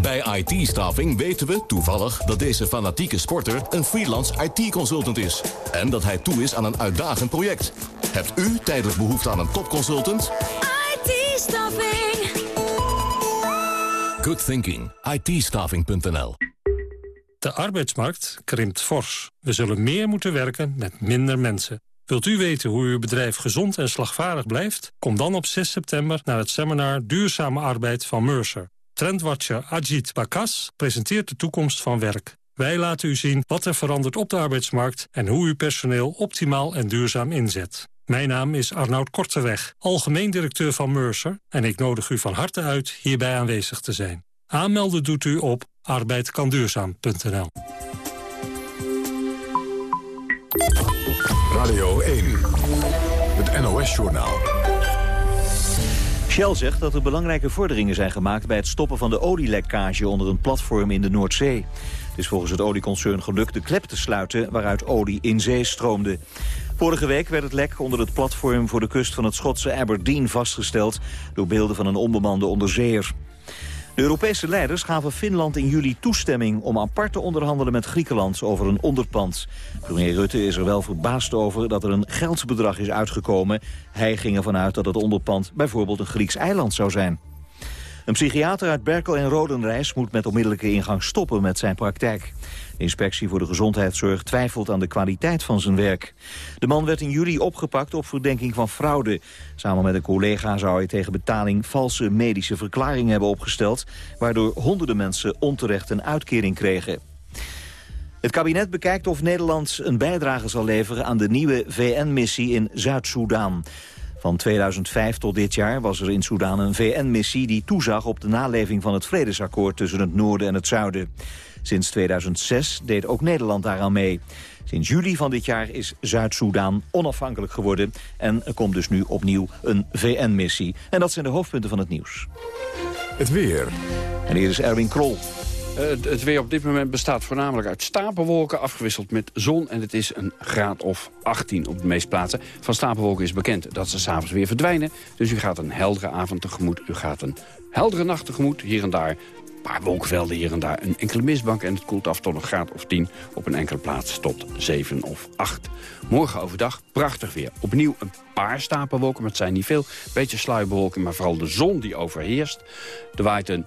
Bij IT-staffing weten we toevallig dat deze fanatieke sporter een freelance IT-consultant is. En dat hij toe is aan een uitdagend project. Hebt u tijdelijk behoefte aan een topconsultant? IT-staffing. Good thinking. it De arbeidsmarkt krimpt fors. We zullen meer moeten werken met minder mensen. Wilt u weten hoe uw bedrijf gezond en slagvaardig blijft? Kom dan op 6 september naar het seminar Duurzame Arbeid van Mercer. Trendwatcher Ajit Bakas presenteert de toekomst van werk. Wij laten u zien wat er verandert op de arbeidsmarkt... en hoe u personeel optimaal en duurzaam inzet. Mijn naam is Arnoud Korteweg, algemeen directeur van Mercer... en ik nodig u van harte uit hierbij aanwezig te zijn. Aanmelden doet u op arbeidkanduurzaam.nl. Radio 1, NOS-journaal. Shell zegt dat er belangrijke vorderingen zijn gemaakt... bij het stoppen van de olielekkage onder een platform in de Noordzee. Het is volgens het olieconcern gelukt de klep te sluiten... waaruit olie in zee stroomde. Vorige week werd het lek onder het platform voor de kust van het Schotse Aberdeen vastgesteld... door beelden van een onbemande onderzeeër. De Europese leiders gaven Finland in juli toestemming om apart te onderhandelen met Griekenland over een onderpand. Premier Rutte is er wel verbaasd over dat er een geldsbedrag is uitgekomen. Hij ging ervan uit dat het onderpand bijvoorbeeld een Grieks eiland zou zijn. Een psychiater uit Berkel en Rodenrijs moet met onmiddellijke ingang stoppen met zijn praktijk. De inspectie voor de gezondheidszorg twijfelt aan de kwaliteit van zijn werk. De man werd in juli opgepakt op verdenking van fraude. Samen met een collega zou hij tegen betaling valse medische verklaringen hebben opgesteld... waardoor honderden mensen onterecht een uitkering kregen. Het kabinet bekijkt of Nederland een bijdrage zal leveren aan de nieuwe VN-missie in Zuid-Soedan. Van 2005 tot dit jaar was er in Soedan een VN-missie die toezag op de naleving van het vredesakkoord tussen het noorden en het zuiden. Sinds 2006 deed ook Nederland daaraan mee. Sinds juli van dit jaar is Zuid-Soedan onafhankelijk geworden... en er komt dus nu opnieuw een VN-missie. En dat zijn de hoofdpunten van het nieuws. Het weer. En hier is Erwin Krol. Uh, het weer op dit moment bestaat voornamelijk uit stapelwolken... afgewisseld met zon en het is een graad of 18 op de meeste plaatsen. Van stapelwolken is bekend dat ze s'avonds weer verdwijnen. Dus u gaat een heldere avond tegemoet. U gaat een heldere nacht tegemoet. Hier en daar paar wolkenvelden hier en daar. Een enkele mistbank en het koelt af tot een graad of 10. Op een enkele plaats tot 7 of 8. Morgen overdag prachtig weer. Opnieuw een paar stapelwolken, maar het zijn niet veel. Beetje sluierbewolking, maar vooral de zon die overheerst. Er waait een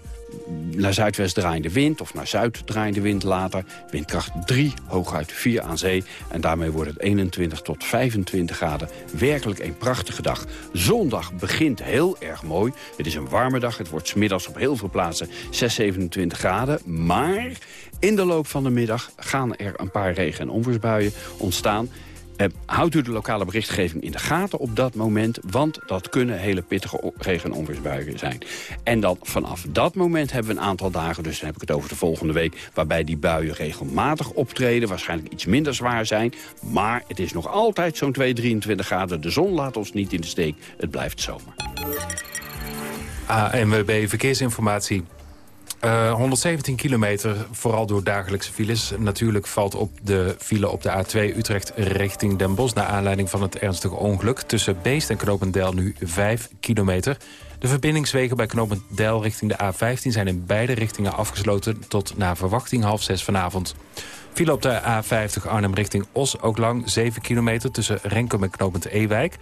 naar zuidwest draaiende wind of naar zuid draaiende wind later. Windkracht 3, hooguit 4 aan zee. En daarmee wordt het 21 tot 25 graden. Werkelijk een prachtige dag. Zondag begint heel erg mooi. Het is een warme dag. Het wordt smiddags op heel veel plaatsen 6, 27 graden. Maar in de loop van de middag gaan er een paar regen- en onweersbuien ontstaan. Eh, houdt u de lokale berichtgeving in de gaten op dat moment... want dat kunnen hele pittige regen- en zijn. En dan vanaf dat moment hebben we een aantal dagen... dus dan heb ik het over de volgende week... waarbij die buien regelmatig optreden... waarschijnlijk iets minder zwaar zijn. Maar het is nog altijd zo'n 2, 23 graden. De zon laat ons niet in de steek. Het blijft zomer. ANWB Verkeersinformatie. 117 eh, kilometer, vooral door dagelijkse files. Natuurlijk valt op de file op de A2 Utrecht richting Den Bosch... naar aanleiding van het ernstige ongeluk. Tussen Beest en Knopendel nu 5 kilometer. De verbindingswegen bij Knopendel richting de A15 zijn in beide richtingen afgesloten... tot na verwachting half zes vanavond. File op de A50 Arnhem richting Os ook lang 7 kilometer... tussen Renkum en Knopend Ewijk...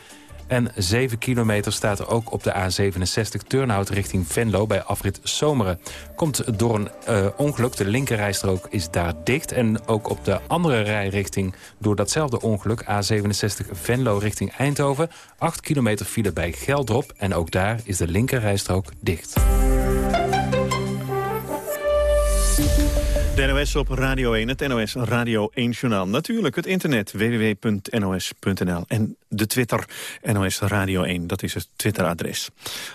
En 7 kilometer staat er ook op de A67 Turnhout richting Venlo bij afrit Zomeren. Komt door een uh, ongeluk, de linkerrijstrook is daar dicht. En ook op de andere rijrichting door datzelfde ongeluk... A67 Venlo richting Eindhoven. 8 kilometer file bij Geldrop en ook daar is de linkerrijstrook dicht. De NOS op Radio 1, het NOS Radio 1 Journaal. Natuurlijk het internet, www.nos.nl. En de Twitter, NOS Radio 1, dat is het Twitteradres.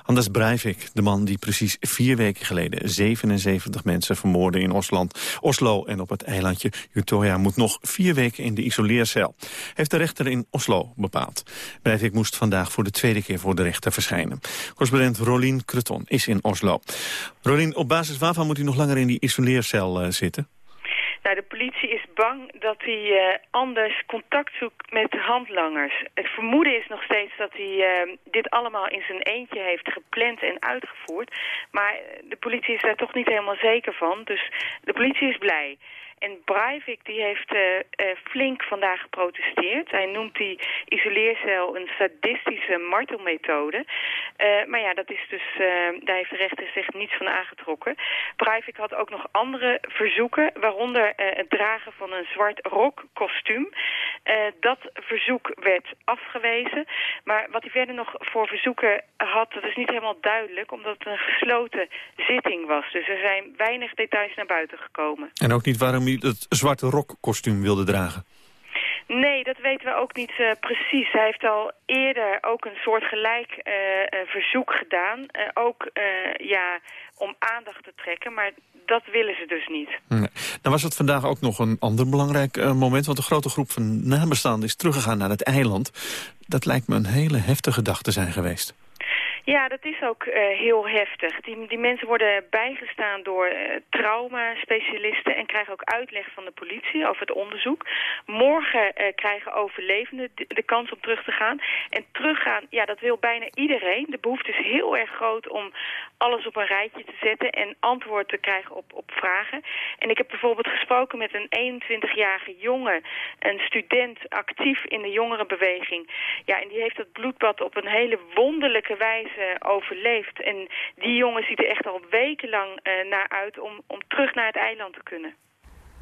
Anders Breivik, de man die precies vier weken geleden... 77 mensen vermoordde in Osland, Oslo en op het eilandje Utøya... moet nog vier weken in de isoleercel. Heeft de rechter in Oslo bepaald. Breivik moest vandaag voor de tweede keer voor de rechter verschijnen. Correspondent Rolien Kreton is in Oslo. Rolien, op basis waarvan moet u nog langer in die isoleercel uh, Nou, de politie is bang dat hij uh, anders contact zoekt met handlangers. Het vermoeden is nog steeds dat hij uh, dit allemaal in zijn eentje heeft gepland en uitgevoerd. Maar de politie is daar toch niet helemaal zeker van. Dus de politie is blij. En Breivik die heeft uh, uh, flink vandaag geprotesteerd. Hij noemt die isoleercel een sadistische martelmethode. Uh, maar ja, dat is dus, daar heeft de rechter zich niets van aangetrokken. Breivik had ook nog andere verzoeken, waaronder het dragen van een zwart rokkostuum. dat verzoek werd afgewezen. Maar wat hij verder nog voor verzoeken had, dat is niet helemaal duidelijk, omdat het een gesloten zitting was. Dus er zijn weinig details naar buiten gekomen. En ook niet waarom het zwarte rokkostuum wilde dragen? Nee, dat weten we ook niet uh, precies. Hij heeft al eerder ook een soortgelijk uh, uh, verzoek gedaan. ook ja, om aandacht te trekken, maar dat willen ze dus niet. Nee. Dan was het vandaag ook nog een ander belangrijk moment... want een grote groep van nabestaanden is teruggegaan naar het eiland. Dat lijkt me een hele heftige dag te zijn geweest. Ja, dat is ook uh, heel heftig. Die, die mensen worden bijgestaan door uh, trauma-specialisten... en krijgen ook uitleg van de politie over het onderzoek. Morgen uh, krijgen overlevenden de, de, kans om terug te gaan. En teruggaan, ja, dat wil bijna iedereen. De behoefte is heel erg groot om alles op een rijtje te zetten... en antwoord te krijgen op, op vragen. En ik heb bijvoorbeeld gesproken met een 21-jarige jongen... een student actief in de jongerenbeweging. Ja, en die heeft dat bloedbad op een hele wonderlijke wijze uh, overleefd. En die jongen ziet er echt al wekenlang uh, naar uit om, om terug naar het eiland te kunnen.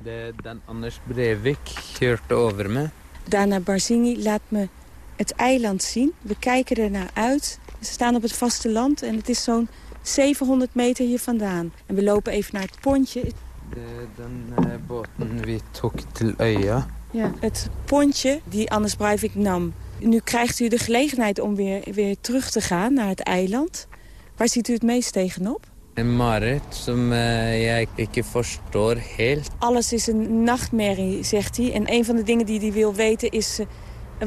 De, dan Anders Breivik keurt over me. Dana Barzini laat me het eiland zien. We kijken er naar uit. We staan op het vasteland en het is zo'n 700 meter hier vandaan. En we lopen even naar het pontje. De, dan uh, boten we tok til øya. Ja, het pontje die Anders Breivik nam nu krijgt u de gelegenheid om weer, weer terug te gaan naar het eiland. Waar ziet u het meest tegenop? Een mareritt som ik ikke forstår helt. Alles is een nachtmerrie, zegt hij. En een van de dingen die hij wil weten is uh,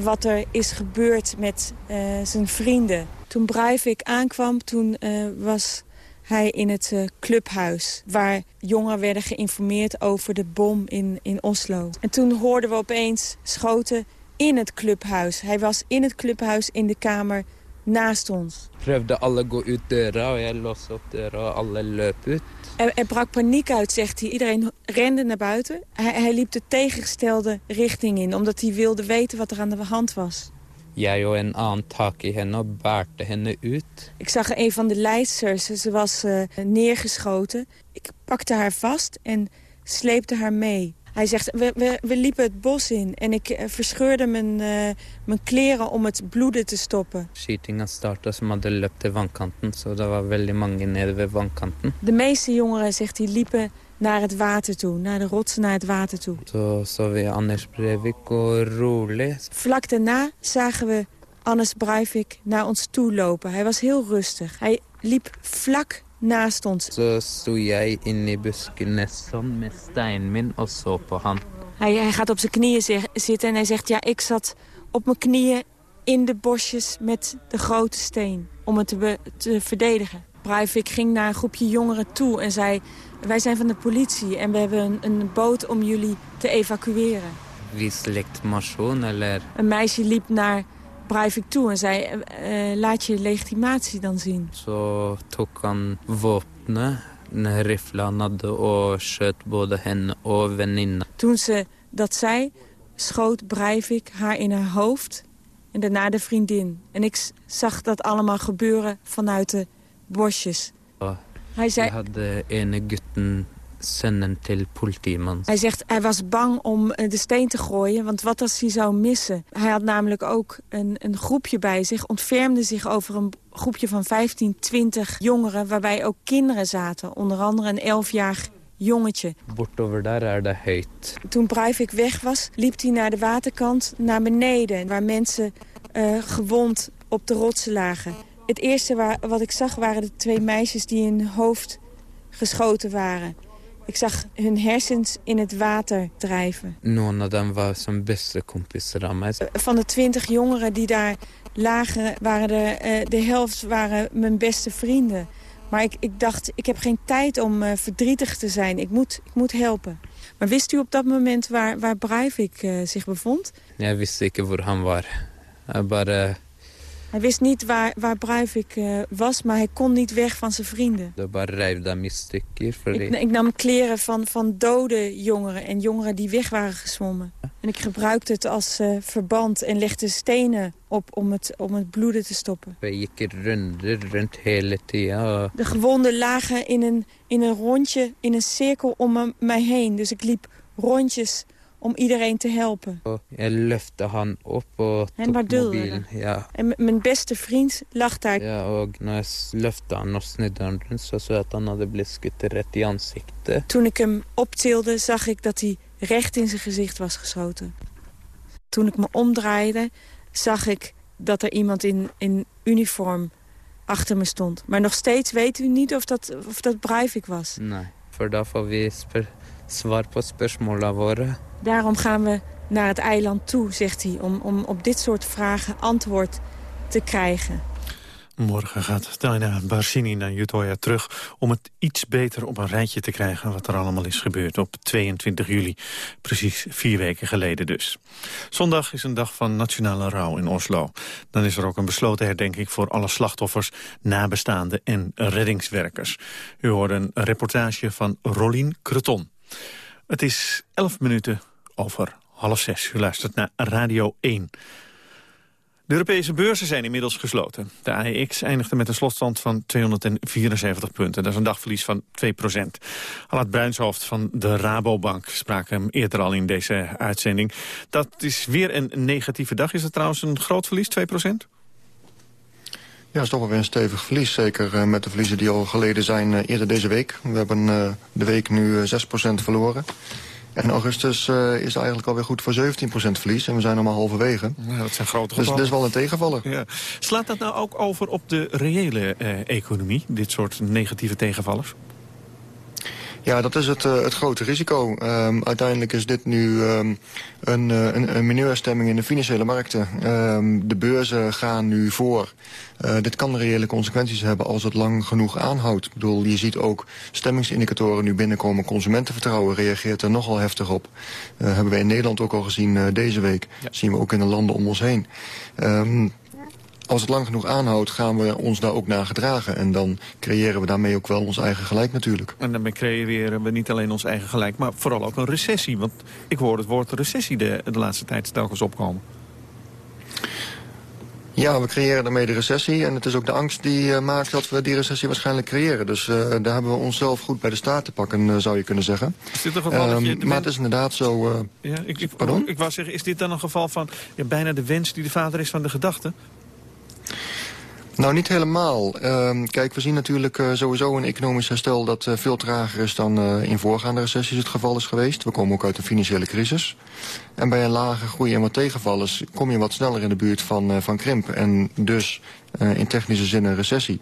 wat er is gebeurd met uh, zijn vrienden. Toen Breivik aankwam, toen was hij in het clubhuis... waar jongeren werden geïnformeerd over de bom in, in Oslo. En toen hoorden we opeens schoten in het clubhuis. Hij was in het clubhuis in de kamer naast ons. Alle jeg låste opp døra, og alle ut. Er, er, brak paniek uit, zegt hij. Iedereen rende naar buiten. Hij, hij, liep de tegengestelde richting in, omdat hij wilde weten wat er aan de hand was. Og en ut. Ik zag een van de leidsters, ze was uh, neergeschoten. Ik pakte haar vast en sleepte haar mee. Hij zegt, we, we, we, liepen het bos in en ik uh, verscheurde mijn, uh, mijn kleren om het bloeden te stoppen. Skytinga startte som hadde løpt til vannkanten, så det var veldig mange nede ved vannkanten. De meeste jongeren, zegt hij, liepen naar het water toe, naar de rotsen, naar het water toe. Zo så we Anders Breivik rolig. Vlak daarna zagen we Anders Breivik naar ons toe lopen. Hij was heel rustig. Hij liep vlak naast ons. Zo jij in sånn met. Hij, hij gaat op zijn knieën zitten en hij zegt... ja, ik zat op mijn knieën in de bosjes met de grote steen... om het te, te verdedigen. Breivik ging naar een groepje jongeren toe en zei... wij zijn van de politie en we hebben een, een boot om jullie te evacueren. Wie legitimasjon, eller? Een meisje liep naar Breivik toe en zei, uh, laat je legitimatie dan zien. Zo tok han rifle han hadde, og skjøt både henne venninna. Toen ze dat zei, schoot Breivik haar in haar hoofd en daarna de vriendin. En ik zag dat allemaal gebeuren vanuit de bosjes. Hij zei... had de ene gutten. Hij zegt hij was bang om de steen te gooien, want wat als hij zou missen? Hij had namelijk ook een, een groepje bij zich, ontfermde zich over een groepje van 15, 20 jongeren... waarbij ook kinderen zaten, onder andere een 11-jarig jongetje. Bortover daar er de heet. Toen Breivik weg was, liep hij naar de waterkant naar beneden... waar mensen uh, gewond op de rotsen lagen. Het eerste waar, wat ik zag waren de twee meisjes die in hun hoofd geschoten waren. Ik zag hun hersens in het water drijven. Noen av dem was zijn beste kompiser aan mij. Van de twintig jongeren die daar lagen, waren er, de helft waren mijn beste vrienden. Maar ik, ik dacht, ik heb geen tijd om uh, verdrietig te zijn. Ik moet, ik moet helpen. Maar wist u op dat moment waar, waar Breivik zich bevond? Visste ikke hvor han var. Jeg bare... Hij wist niet waar, waar Breivik uh, was, maar hij kon niet weg van zijn vrienden. Ik, ik, nam kleren van, van dode jongeren en jongeren die weg waren gezwommen. En ik gebruikte het als uh, verband en legde stenen op om het, om het bloeden te stoppen. De gewonden lagen in een, in een rondje, in een cirkel om mij heen. Dus ik liep rondjes om iedereen te helpen. Je løfte han op og tok mobilen. Ja. En mijn beste vriend lag daar. Ja, og når jeg løfte han og snudde han rundt, så så jeg at han hadde blitt skutt rett i ansiktet. Toen ik hem optilde, zag ik dat hij recht in zijn gezicht was geschoten. Toen ik me omdraaide, zag ik dat er iemand in, in uniform achter me stond. Maar nog steeds weet u niet of dat, of dat Breivik was. Nee, voor dat vi svar på spørsmålene våre. Daarom gaan we naar het eiland toe, zegt hij, om, om op dit soort vragen antwoord te krijgen. Morgen gaat Dina Barsini naar Utoya terug om het iets beter op een rijtje te krijgen wat er allemaal is gebeurd op 22 juli. Precies vier weken geleden dus. Zondag is een dag van nationale rouw in Oslo. Dan is er ook een besloten herdenking voor alle slachtoffers, nabestaanden en reddingswerkers. U hoorde een reportage van Rolien Creton. Het is 11 minuten over half zes. U luistert naar Radio 1. De Europese beurzen zijn inmiddels gesloten. De AEX eindigde met een slotstand van 274 punten. Dat is een dagverlies van 2 procent. Alad Bruinshoofd van de Rabobank sprak hem eerder al in deze uitzending. Dat is weer een negatieve dag. Is het trouwens een groot verlies, 2 procent? Ja, dat is toch wel weer een stevig verlies. Zeker uh, met de verliezen die al geleden zijn uh, eerder deze week. We hebben uh, de week nu 6% verloren. En augustus uh, is eigenlijk alweer goed voor 17% verlies. En we zijn nog maar halverwege. Ja, dat zijn grote Dus dit is wel een tegenvaller. Ja. Slaat dat nou ook over op de reële uh, economie? Dit soort negatieve tegenvallers? Ja, dat is het, uh, het grote risico. Um, uiteindelijk is dit nu um, een, een, een minuurstemming in de financiële markten. Um, de beurzen gaan nu voor. Uh, dit kan reële consequenties hebben als het lang genoeg aanhoudt. Ik bedoel, je ziet ook stemmingsindicatoren nu binnenkomen. Consumentenvertrouwen reageert er nogal heftig op. Uh, hebben we in Nederland ook al gezien deze week. Ja. zien we ook in de landen om ons heen. Um, als het lang genoeg aanhoudt, gaan we ons daar ook naar gedragen. En dan creëren we daarmee ook wel ons eigen gelijk natuurlijk. En daarmee creëren we niet alleen ons eigen gelijk, maar vooral ook een recessie. Want ik hoor het woord recessie de, de laatste tijd telkens opkomen. Ja, we creëren daarmee de recessie. En het is ook de angst die uh, maakt dat we die recessie waarschijnlijk creëren. Dus uh, daar hebben we onszelf goed bij de staart te pakken, uh, zou je kunnen zeggen. Is dit een geval dat je... Maar het is inderdaad zo... ja, ik, ik, Pardon? ik wou zeggen, is dit dan een geval van ja, bijna de wens die de vader is van de gedachte? Nou, niet helemaal. Uh, kijk, we zien natuurlijk uh, sowieso een economisch herstel... dat uh, veel trager is dan uh, in voorgaande recessies het geval is geweest. We komen ook uit een financiële crisis. En bij een lage groei en wat tegenvallers... kom je wat sneller in de buurt van, van krimp. En dus in technische zin een recessie.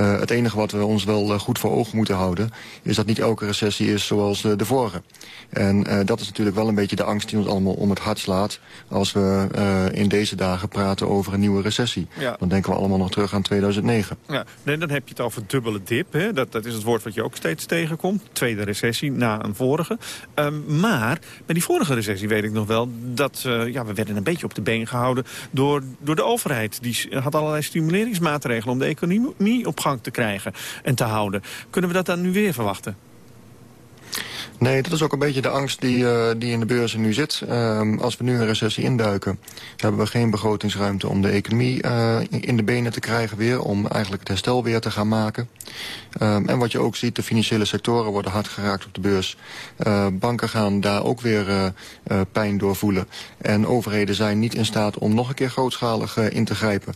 Uh, het enige wat we ons wel goed voor ogen moeten houden... is dat niet elke recessie is zoals de, de vorige. En uh, dat is natuurlijk wel een beetje de angst die ons allemaal om het hart slaat... als we in deze dagen praten over een nieuwe recessie. Ja. Dan denken we allemaal nog terug aan 2009. Ja, nee, dan heb je het over dubbele dip. Hè? Dat, dat is het woord wat je ook steeds tegenkomt. Tweede recessie na een vorige. Um, maar bij die vorige recessie weet ik nog wel... dat ja, we werden een beetje op de been gehouden door, door de overheid. Die had allerlei stimuleringsmaatregelen om de economie op gang te krijgen en te houden. Kunnen we dat dan nu weer verwachten? Nee, dat is ook een beetje de angst die, uh, die in de beurzen nu zit. Um, als we nu een recessie induiken, hebben we geen begrotingsruimte om de economie uh, in de benen te krijgen weer. Om eigenlijk het herstel weer te gaan maken. Um, en wat je ook ziet, de financiële sectoren worden hard geraakt op de beurs. Uh, banken gaan daar ook weer pijn door voelen. En overheden zijn niet in staat om nog een keer grootschalig in te grijpen.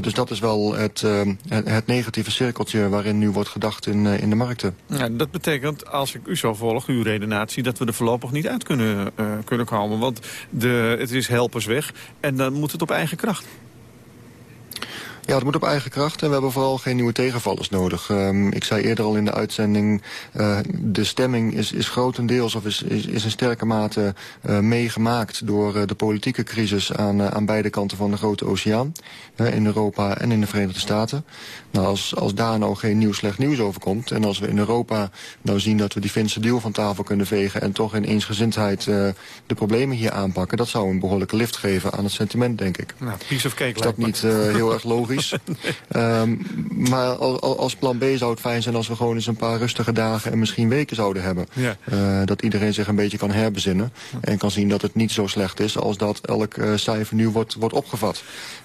dus dat is wel het, het, het, negatieve cirkeltje waarin nu wordt gedacht in, in de markten. Dat betekent, als ik u zo volg, uw redenatie... dat we er voorlopig niet uit kunnen, uh, kunnen komen. Want de, het is helpers weg en dan moet het op eigen kracht. Ja, het moet op eigen kracht en we hebben vooral geen nieuwe tegenvallers nodig. Um, ik zei eerder al in de uitzending, uh, de stemming is, is grotendeels of is, is, is in sterke mate uh, meegemaakt door uh, de politieke crisis aan, aan beide kanten van de grote oceaan. in Europa en in de Verenigde Staten. Nou, als, als daar nou geen nieuw slecht nieuws over komt en als we in Europa nou zien dat we die Finse deal van tafel kunnen vegen en toch in eensgezindheid de problemen hier aanpakken, dat zou een behoorlijke lift geven aan het sentiment, denk ik. Nou, piece of cake is dat niet heel erg logisch? Um, <laughs> maar als plan B zou het fijn zijn als we gewoon eens een paar rustige dagen en misschien weken zouden hebben. Ja. Uh, dat iedereen zich een beetje kan herbezinnen. En kan zien dat het niet zo slecht is als dat elk uh, cijfer nu wordt, wordt opgevat.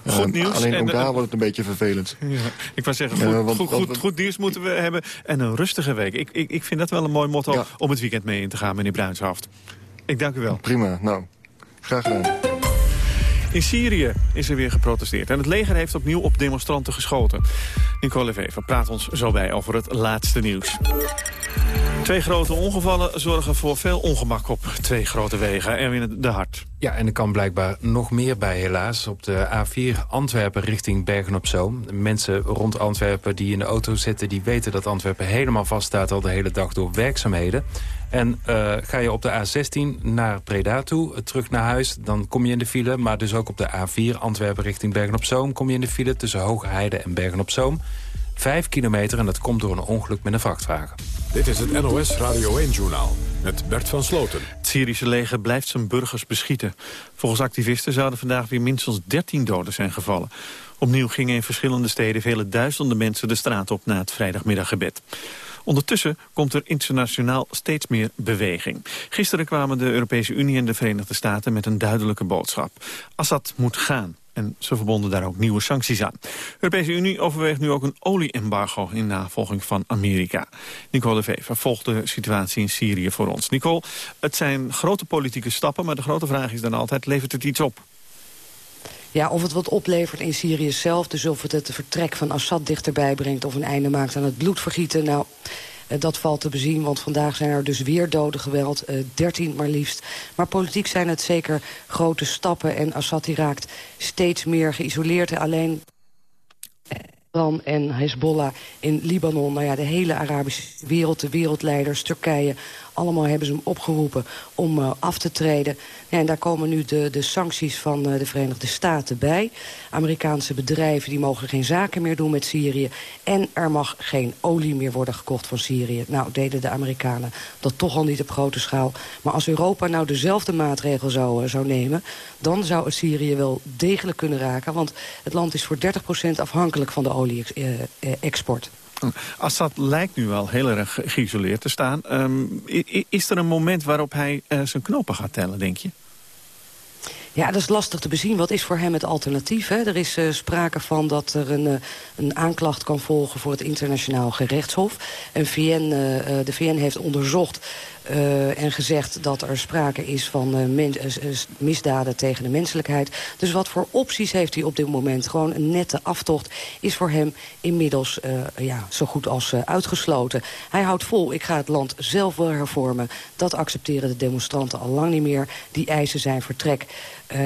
Goed nieuws. Uh, alleen ook daar wordt het een beetje vervelend. Ja. Ik wou zeggen, goed, want, goed, goed, nieuws moeten we hebben. En een rustige week. Ik, ik, ik vind dat wel een mooi motto ja. om het weekend mee in te gaan, meneer Bruinshaft. Ik dank u wel. Prima, nou, graag gedaan. In Syrië is er weer geprotesteerd en het leger heeft opnieuw op demonstranten geschoten. Nicole Vever praat ons zo bij over het laatste nieuws. Twee grote ongevallen zorgen voor veel ongemak op twee grote wegen. Erwin de Hart. Ja, en er kan blijkbaar nog meer bij helaas. Op de A4 Antwerpen richting Bergen-op-Zoom. Mensen rond Antwerpen die in de auto zitten... die weten dat Antwerpen helemaal vaststaat al de hele dag door werkzaamheden. En uh, ga je op de A16 naar Breda toe, terug naar huis... dan kom je in de file, maar dus ook op de A4 Antwerpen richting Bergen-op-Zoom... kom je in de file tussen Hoge Heide en Bergen-op-Zoom. Vijf kilometer en dat komt door een ongeluk met een vrachtwagen. Dit is het NOS Radio 1-journaal met Bert van Sloten. Het Syrische leger blijft zijn burgers beschieten. Volgens activisten zouden vandaag weer minstens 13 doden zijn gevallen. Opnieuw gingen in verschillende steden vele duizenden mensen de straat op na het vrijdagmiddaggebed. Ondertussen komt er internationaal steeds meer beweging. Gisteren kwamen de Europese Unie en de Verenigde Staten met een duidelijke boodschap. Assad moet gaan. En ze verbonden daar ook nieuwe sancties aan. De Europese Unie overweegt nu ook een olieembargo in navolging van Amerika. Nicole de Vever volgt de situatie in Syrië voor ons. Nicole, het zijn grote politieke stappen, maar de grote vraag is dan altijd, levert het iets op? Ja, of het wat oplevert in Syrië zelf, dus of het het vertrek van Assad dichterbij brengt... of een einde maakt aan het bloedvergieten, nou... Uh, dat valt te bezien, want vandaag zijn er dus weer doden geweld. Uh, 13 maar liefst. Maar politiek zijn het zeker grote stappen. En Assad die raakt steeds meer geïsoleerd. En alleen Iran en Hezbollah in Libanon. Nou ja, de hele Arabische wereld, de wereldleiders, Turkije... allemaal hebben ze hem opgeroepen om uh, af te treden. Ja, en daar komen nu de, de sancties van uh, de Verenigde Staten bij. Amerikaanse bedrijven die mogen geen zaken meer doen met Syrië. En er mag geen olie meer worden gekocht van Syrië. Nou, deden de Amerikanen dat toch al niet op grote schaal. Maar als Europa nou dezelfde maatregel zou, uh, zou nemen... dan zou het Syrië wel degelijk kunnen raken. Want het land is voor 30% afhankelijk van de olie olie-export. Assad lijkt nu wel heel erg geïsoleerd te staan. Um, is er een moment waarop hij uh, zijn knopen gaat tellen, denk je? Ja, dat is lastig te bezien. Wat is voor hem het alternatief? Hè? Er is uh, sprake van dat er een, uh, een aanklacht kan volgen voor het internationaal gerechtshof. En VN, de VN heeft onderzocht uh, en gezegd dat er sprake is van men, uh, misdaden tegen de menselijkheid. Dus wat voor opties heeft hij op dit moment? Gewoon een nette aftocht is voor hem inmiddels ja, zo goed als uitgesloten. Hij houdt vol, ik ga het land zelf wel hervormen. Dat accepteren de demonstranten al lang niet meer. Die eisen zijn vertrek.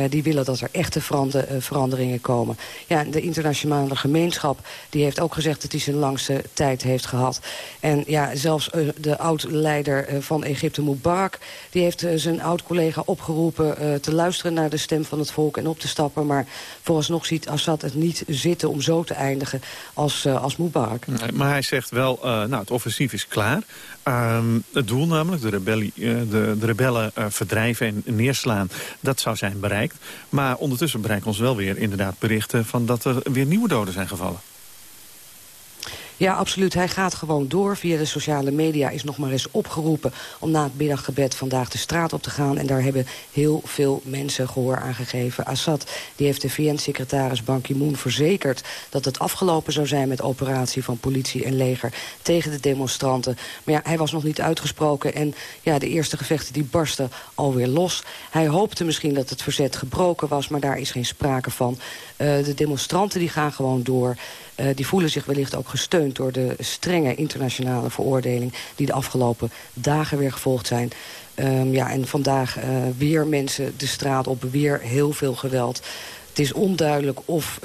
Die willen dat er echte verander, veranderingen komen. Ja, de internationale gemeenschap die heeft ook gezegd dat hij zijn langste tijd heeft gehad. En ja, zelfs de oud-leider van Egypte, Mubarak... die heeft zijn oud-collega opgeroepen te luisteren naar de stem van het volk... en op te stappen. Maar vooralsnog ziet Assad het niet zitten om zo te eindigen als, als Mubarak. Maar hij zegt wel, nou, het offensief is klaar. Um, het doel namelijk, de, rebellie, de, de rebellen verdrijven en neerslaan... dat zou zijn bereikt. Maar ondertussen bereiken ons wel weer inderdaad berichten... van dat er weer nieuwe doden zijn gevallen. Ja, absoluut. Hij gaat gewoon door. Via de sociale media is nog maar eens opgeroepen... om na het middaggebed vandaag de straat op te gaan. En daar hebben heel veel mensen gehoor aan gegeven. Assad die heeft de VN-secretaris Ban Ki-moon verzekerd... dat het afgelopen zou zijn met operatie van politie en leger... tegen de demonstranten. Maar ja, hij was nog niet uitgesproken. En ja, de eerste gevechten die barsten alweer los. Hij hoopte misschien dat het verzet gebroken was... maar daar is geen sprake van. Uh, de demonstranten die gaan gewoon door... Uh, die voelen zich wellicht ook gesteund door de strenge internationale veroordeling... die de afgelopen dagen weer gevolgd zijn. Um, ja, en vandaag uh, weer mensen de straat op, weer heel veel geweld Het is onduidelijk of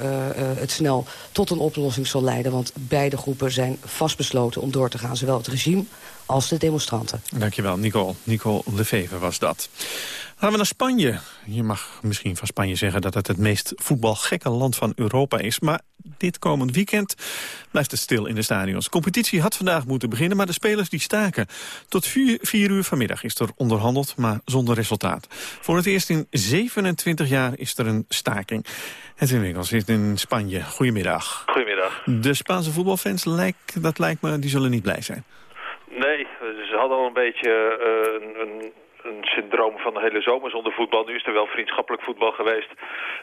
het snel tot een oplossing zal leiden... want beide groepen zijn vastbesloten om door te gaan. Zowel het regime als de demonstranten. Dankjewel, Nicole. Nicole Lefeve was dat. Gaan we naar Spanje. Je mag misschien van Spanje zeggen dat het het meest voetbalgekke land van Europa is. Maar dit komend weekend blijft het stil in de stadions. De competitie had vandaag moeten beginnen, maar de spelers die staken. Tot vier, uur vanmiddag is er onderhandeld, maar zonder resultaat. Voor het eerst in 27 jaar is er een staking. Het Winkels zit in Spanje. Goedemiddag. Goedemiddag. De Spaanse voetbalfans, lijkt, dat lijkt me, die zullen niet blij zijn. Nee, ze hadden al een beetje uh, een, een een syndroom van de hele zomer zonder voetbal. Nu is er wel vriendschappelijk voetbal geweest.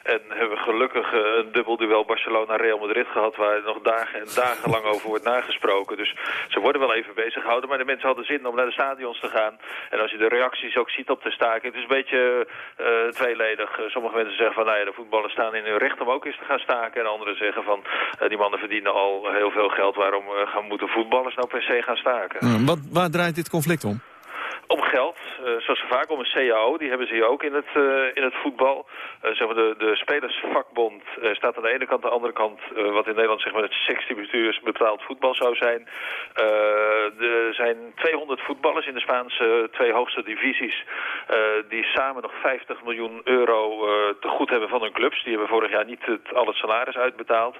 En hebben we gelukkig uh, een dubbelduel Barcelona-Real Madrid gehad... waar nog dagen en dagen lang over wordt nagesproken. Dus ze worden wel even bezig gehouden. Maar de mensen hadden zin om naar de stadions te gaan. En als je de reacties ook ziet op de staking... het is een beetje uh, tweeledig. sommige mensen zeggen van... nou ja, de voetballers staan in hun recht om ook eens te gaan staken. En anderen zeggen van... Die mannen verdienen al heel veel geld. Waarom gaan moeten voetballers nou per se gaan staken? wat, waar draait dit conflict om? Om geld, uh, zoals vaak om een CAO, die hebben ze hier ook in het, uh, in het voetbal. Uh, zeg maar de, de spelersvakbond staat aan de ene kant, aan de andere kant, wat in Nederland zeg maar het 16 bestuurs betaald voetbal zou zijn. er zijn 200 voetballers in de Spaanse twee hoogste divisies die samen nog 50 miljoen euro te goed hebben van hun clubs. Die hebben vorig jaar niet het, al het salaris uitbetaald.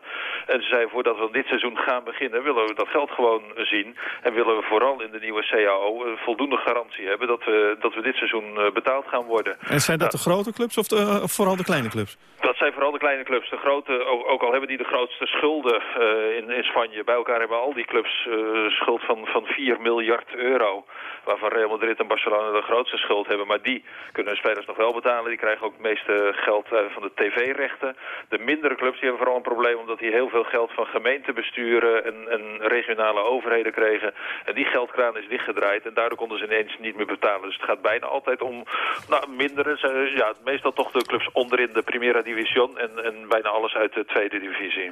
En ze zeiden voordat we dit seizoen gaan beginnen willen we dat geld gewoon zien. En willen we vooral in de nieuwe CAO voldoende garantie hebben dat we, dat we dit seizoen eh, betaald gaan worden. En zijn dat de grote clubs of, de, of vooral de kleine clubs? Dat zijn vooral de kleine clubs. De grote, ook, al hebben die de grootste schulden uh, in, Spanje. Bij elkaar hebben al die clubs uh, schuld van, van 4 miljard euro. Waarvan Real Madrid en Barcelona de grootste schuld hebben. Maar die kunnen hun spelers nog wel betalen. Die krijgen ook het meeste geld uh, van de tv-rechten. De mindere clubs die hebben vooral een probleem omdat die heel veel geld van gemeentebesturen en, en regionale overheden kregen. En die geldkraan is dichtgedraaid. En daardoor konden ze ineens niet meer betalen. Dus het gaat bijna altijd om nou, mindere, ja, meestal toch de clubs onderin de Primera Division en, en bijna alles uit de tweede divisie.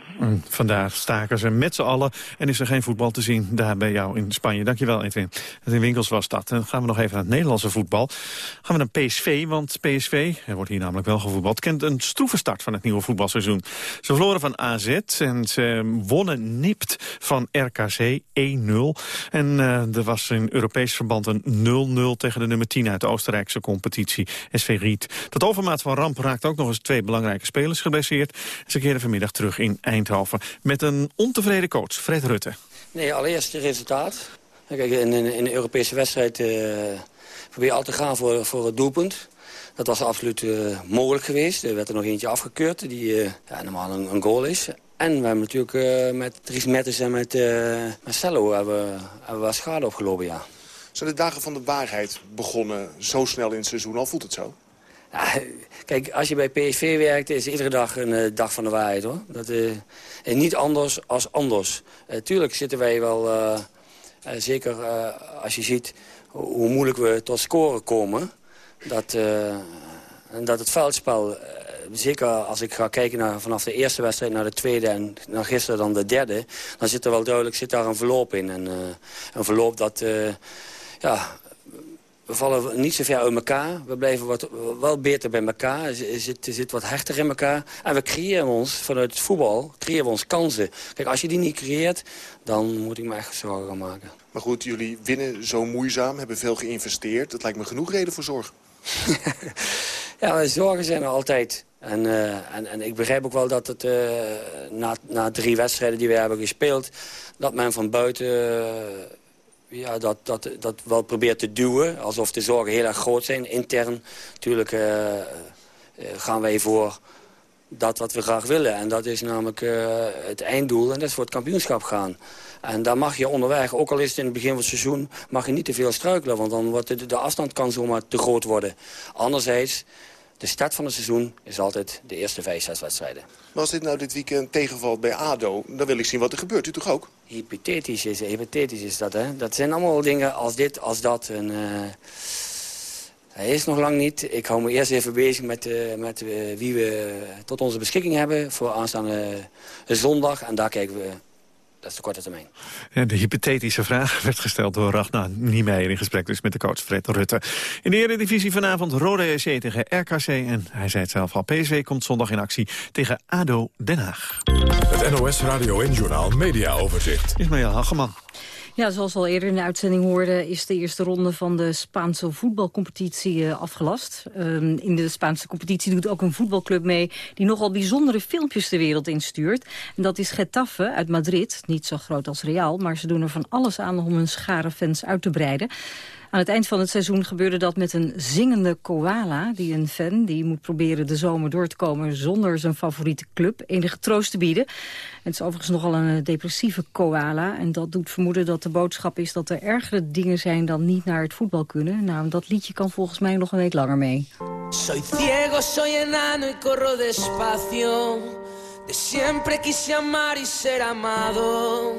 vandaag staken ze met z'n allen en is er geen voetbal te zien daar bij jou in Spanje. Dankjewel Edwin. In Winkels was dat. Dan gaan we nog even naar het Nederlandse voetbal. Gaan we naar PSV, want PSV, er wordt hier namelijk wel gevoetbald, kent een stroeve start van het nieuwe voetbalseizoen. Ze verloren van AZ en ze wonnen nipt van RKC 1-0. En uh, er was in Europees verband een 0-0 tegen de nummer 10 uit de Oostenrijkse competitie, SV Riet. Dat overmaat van ramp raakt ook nog eens twee belangrijke spelers geblesseerd. Ze keren vanmiddag terug in Eindhoven met een ontevreden coach, Fred Rutte. Nee, allereerst het resultaat. Kijk, in, in, in de Europese wedstrijd uh, probeer je altijd te gaan voor, voor het doelpunt. Dat was absoluut uh, mogelijk geweest. Er werd er nog eentje afgekeurd die uh, ja, normaal een, een, goal is. En we hebben natuurlijk uh, met Dries Metters en met Marcelo hebben, hebben we schade opgelopen, ja. Zijn de dagen van de waarheid begonnen zo snel in het seizoen? Al voelt het zo? Ja, kijk, als je bij PSV werkt, is iedere dag een uh, dag van de waarheid, hoor. Dat uh, is niet anders als anders. Uh, tuurlijk zitten wij wel, zeker als je ziet hoe moeilijk we tot scoren komen... dat, dat het veldspel, zeker als ik ga kijken naar, vanaf de eerste wedstrijd naar de tweede... en naar gisteren dan de derde, dan zit er wel duidelijk zit daar een verloop in. En, een verloop dat ja, we vallen niet zo ver uit elkaar. We blijven wat, wel beter bij elkaar. Er zit, zit wat hechter in elkaar. En we creëren ons, vanuit het voetbal, creëren we ons kansen. Kijk, als je die niet creëert, dan moet ik me echt zorgen gaan maken. Maar goed, jullie winnen zo moeizaam, hebben veel geïnvesteerd. Dat lijkt me genoeg reden voor zorg. <laughs> ja, zorgen zijn er altijd. En, uh, en, en ik begrijp ook wel dat het uh, na, na drie wedstrijden die we hebben gespeeld... dat men van buiten... Uh, ja, dat, dat, dat wel probeert te duwen. Alsof de zorgen heel erg groot zijn, intern. Natuurlijk uh, gaan wij voor dat wat we graag willen. En dat is namelijk uh, het einddoel en dat is voor het kampioenschap gaan. En daar mag je onderweg, ook al is het in het begin van het seizoen... mag je niet te veel struikelen, want dan wordt de, de afstand kan zomaar te groot worden. Anderzijds de start van het seizoen is altijd de eerste vijf, zes wedstrijden. Maar als dit nou dit weekend tegenvalt bij ADO, dan wil ik zien wat er gebeurt. U toch ook? Hypothetisch is, hypothetisch is dat, hè. Dat zijn allemaal dingen als dit, als dat. En, uh, hij is nog lang niet. Ik hou me eerst even bezig met, uh, met uh, wie we tot onze beschikking hebben... voor aanstaande zondag. En daar kijken we Dat is de korte termijn. Ja, de hypothetische vraag werd gesteld door Ragnar Niemeyer... in gesprek dus met de coach Fred Rutte. In de Eredivisie vanavond Rode SC tegen RKC. En hij zei het zelf al, PSV komt zondag in actie tegen ADO Den Haag. Het NOS Radio en Journaal Media Overzicht. Ismaël Hageman. Ja, zoals we al eerder in de uitzending hoorden... is de eerste ronde van de Spaanse voetbalcompetitie uh, afgelast. Um, in de Spaanse competitie doet ook een voetbalclub mee... die nogal bijzondere filmpjes de wereld instuurt. En dat is Getafe uit Madrid. Niet zo groot als Real, maar ze doen er van alles aan... om hun schare fans uit te breiden. Aan het eind van het seizoen gebeurde dat met een zingende koala... die een fan die moet proberen de zomer door te komen... zonder zijn favoriete club enige troost te bieden. Het is overigens nogal een depressieve koala. En dat doet vermoeden dat de boodschap is dat er ergere dingen zijn... dan niet naar het voetbal kunnen. Nou, dat liedje kan volgens mij nog een week langer mee. Soy ciego, soy enano y corro despacio. De siempre quise amar y ser amado.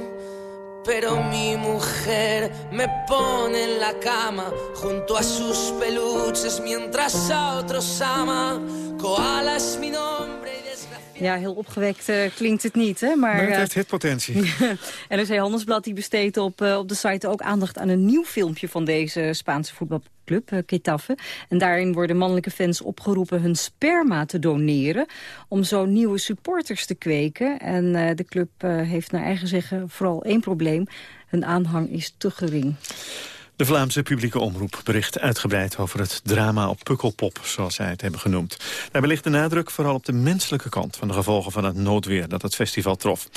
Pero mi mujer me pone en la cama junto a sus peluches mientras a otros ama. Koala es mi nombre. Ja, heel opgewekt uh, klinkt het niet, hè? Maar, maar het heeft hitpotentie. <laughs> NRC Handelsblad die besteedt op, uh, op de site ook aandacht aan een nieuw filmpje van deze Spaanse voetbalclub, uh, Getafe. En daarin worden mannelijke fans opgeroepen hun sperma te doneren... om zo nieuwe supporters te kweken. En de club heeft naar eigen zeggen vooral één probleem. Hun aanhang is te gering. De Vlaamse publieke omroep bericht uitgebreid over het drama op Pukkelpop, zoals zij het hebben genoemd. Daarbij ligt de nadruk vooral op de menselijke kant van de gevolgen van het noodweer dat het festival trof.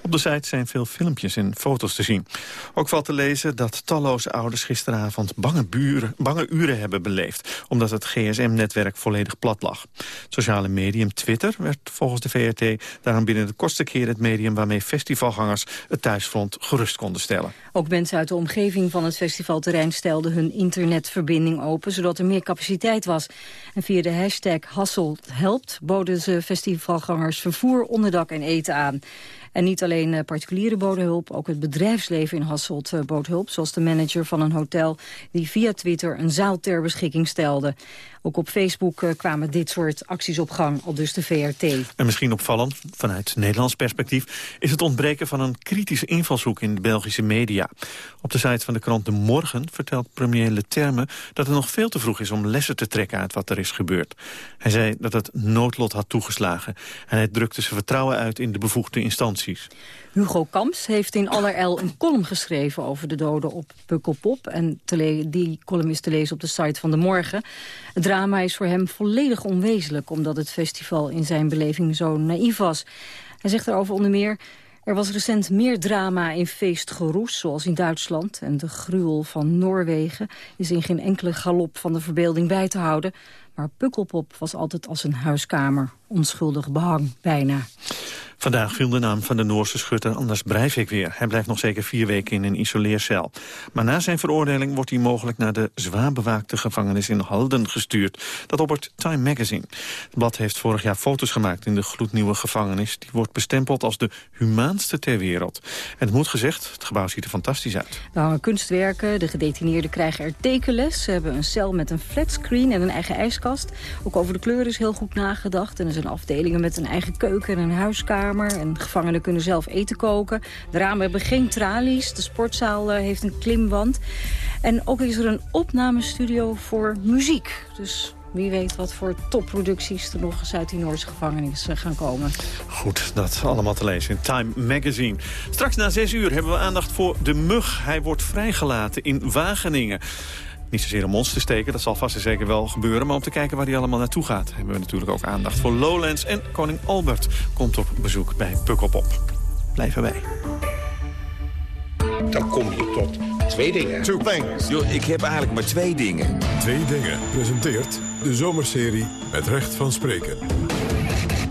Op de site zijn veel filmpjes en foto's te zien. Ook valt te lezen dat talloze ouders gisteravond bange, buren, bange uren hebben beleefd, omdat het gsm-netwerk volledig plat lag. Sociale medium Twitter werd volgens de VRT daarom binnen de kortste keer het medium waarmee festivalgangers het thuisfront gerust konden stellen. Ook mensen uit de omgeving van het festival terrein stelden hun internetverbinding open, zodat er meer capaciteit was. En via de hashtag Hasselt helpt boden ze festivalgangers vervoer, onderdak en eten aan. En niet alleen uh, particulieren boden hulp, ook het bedrijfsleven in Hasselt uh, bood hulp. Zoals de manager van een hotel die via Twitter een zaal ter beschikking stelde. Ook op Facebook uh, kwamen dit soort acties op gang, al dus de VRT. En misschien opvallend, vanuit Nederlands perspectief... is het ontbreken van een kritische invalshoek in de Belgische media. Op de site van de krant De Morgen vertelt premier Leterme... dat het nog veel te vroeg is om lessen te trekken uit wat er is gebeurd. Hij zei dat het noodlot had toegeslagen. En hij drukte zijn vertrouwen uit in de bevoegde instanties. Hugo Kamps heeft in allerijl een column geschreven over de doden op Pukkelpop. En die column is te lezen op de site van De Morgen. Het drama is voor hem volledig onwezenlijk... omdat het festival in zijn beleving zo naïef was. Hij zegt erover onder meer... Er was recent meer drama in feestgeroes, zoals in Duitsland. En de gruwel van Noorwegen is in geen enkele galop van de verbeelding bij te houden. Maar Pukkelpop was altijd als een huiskamer. Onschuldig behang, bijna. Vandaag viel de naam van de Noorse schutter Anders Breivik weer. Hij blijft nog zeker vier weken in een isoleercel. Maar na zijn veroordeling wordt hij mogelijk naar de zwaar bewaakte gevangenis in Halden gestuurd. Dat oppert Time Magazine. Het blad heeft vorig jaar foto's gemaakt in de gloednieuwe gevangenis. Die wordt bestempeld als de humaanste ter wereld. En het moet gezegd, het gebouw ziet er fantastisch uit. Er hangen kunstwerken, de gedetineerden krijgen er tekenles. Ze hebben een cel met een flatscreen en een eigen ijskast. Ook over de kleur is heel goed nagedacht. En er zijn afdelingen met een eigen keuken en een huiskamer en gevangenen kunnen zelf eten koken. De ramen hebben geen tralies. De sportzaal eh, heeft een klimwand. En ook is er een opnamestudio voor muziek. Dus wie weet wat voor topproducties er nog eens uit die Noorse gevangenis eh, gaan komen. Goed, dat allemaal te lezen in Time Magazine. Straks na zes uur hebben we aandacht voor de mug. Hij wordt vrijgelaten in Wageningen. Niet zozeer om ons te steken, dat zal vast en zeker wel gebeuren... maar om te kijken waar hij allemaal naartoe gaat... hebben we natuurlijk ook aandacht voor Lowlands. En koning Albert komt op bezoek bij Pukkelpop. Blijf erbij. Dan kom je tot twee dingen. Two things. Yo, ik heb eigenlijk maar twee dingen. Twee dingen presenteert de zomerserie Het Recht van Spreken.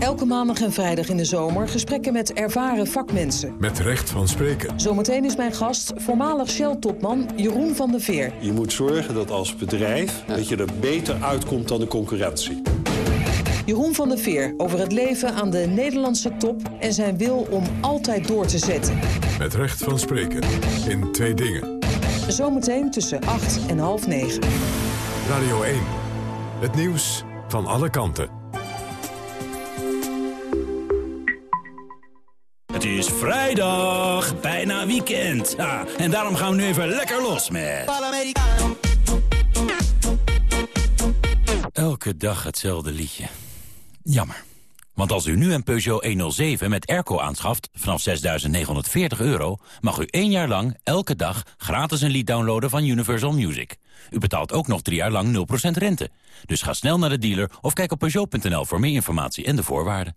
Elke maandag en vrijdag in de zomer gesprekken met ervaren vakmensen. Met recht van spreken. Zometeen is mijn gast voormalig Shell-topman Jeroen van der Veer. Je moet zorgen dat als bedrijf dat je er beter uitkomt dan de concurrentie. Jeroen van der Veer over het leven aan de Nederlandse top... en zijn wil om altijd door te zetten. Met recht van spreken. In twee dingen. Zometeen tussen 8 en half 9. Radio 1. Het nieuws van alle kanten. Het is Vrijdag, bijna weekend. En daarom gaan we nu even lekker los met... Elke dag hetzelfde liedje. Jammer. Want als u nu een Peugeot 107 met airco aanschaft vanaf 6.940 euro... mag u één jaar lang elke dag gratis een lied downloaden van Universal Music. U betaalt ook nog drie jaar lang 0% rente. Dus ga snel naar de dealer of kijk op Peugeot.nl voor meer informatie en de voorwaarden.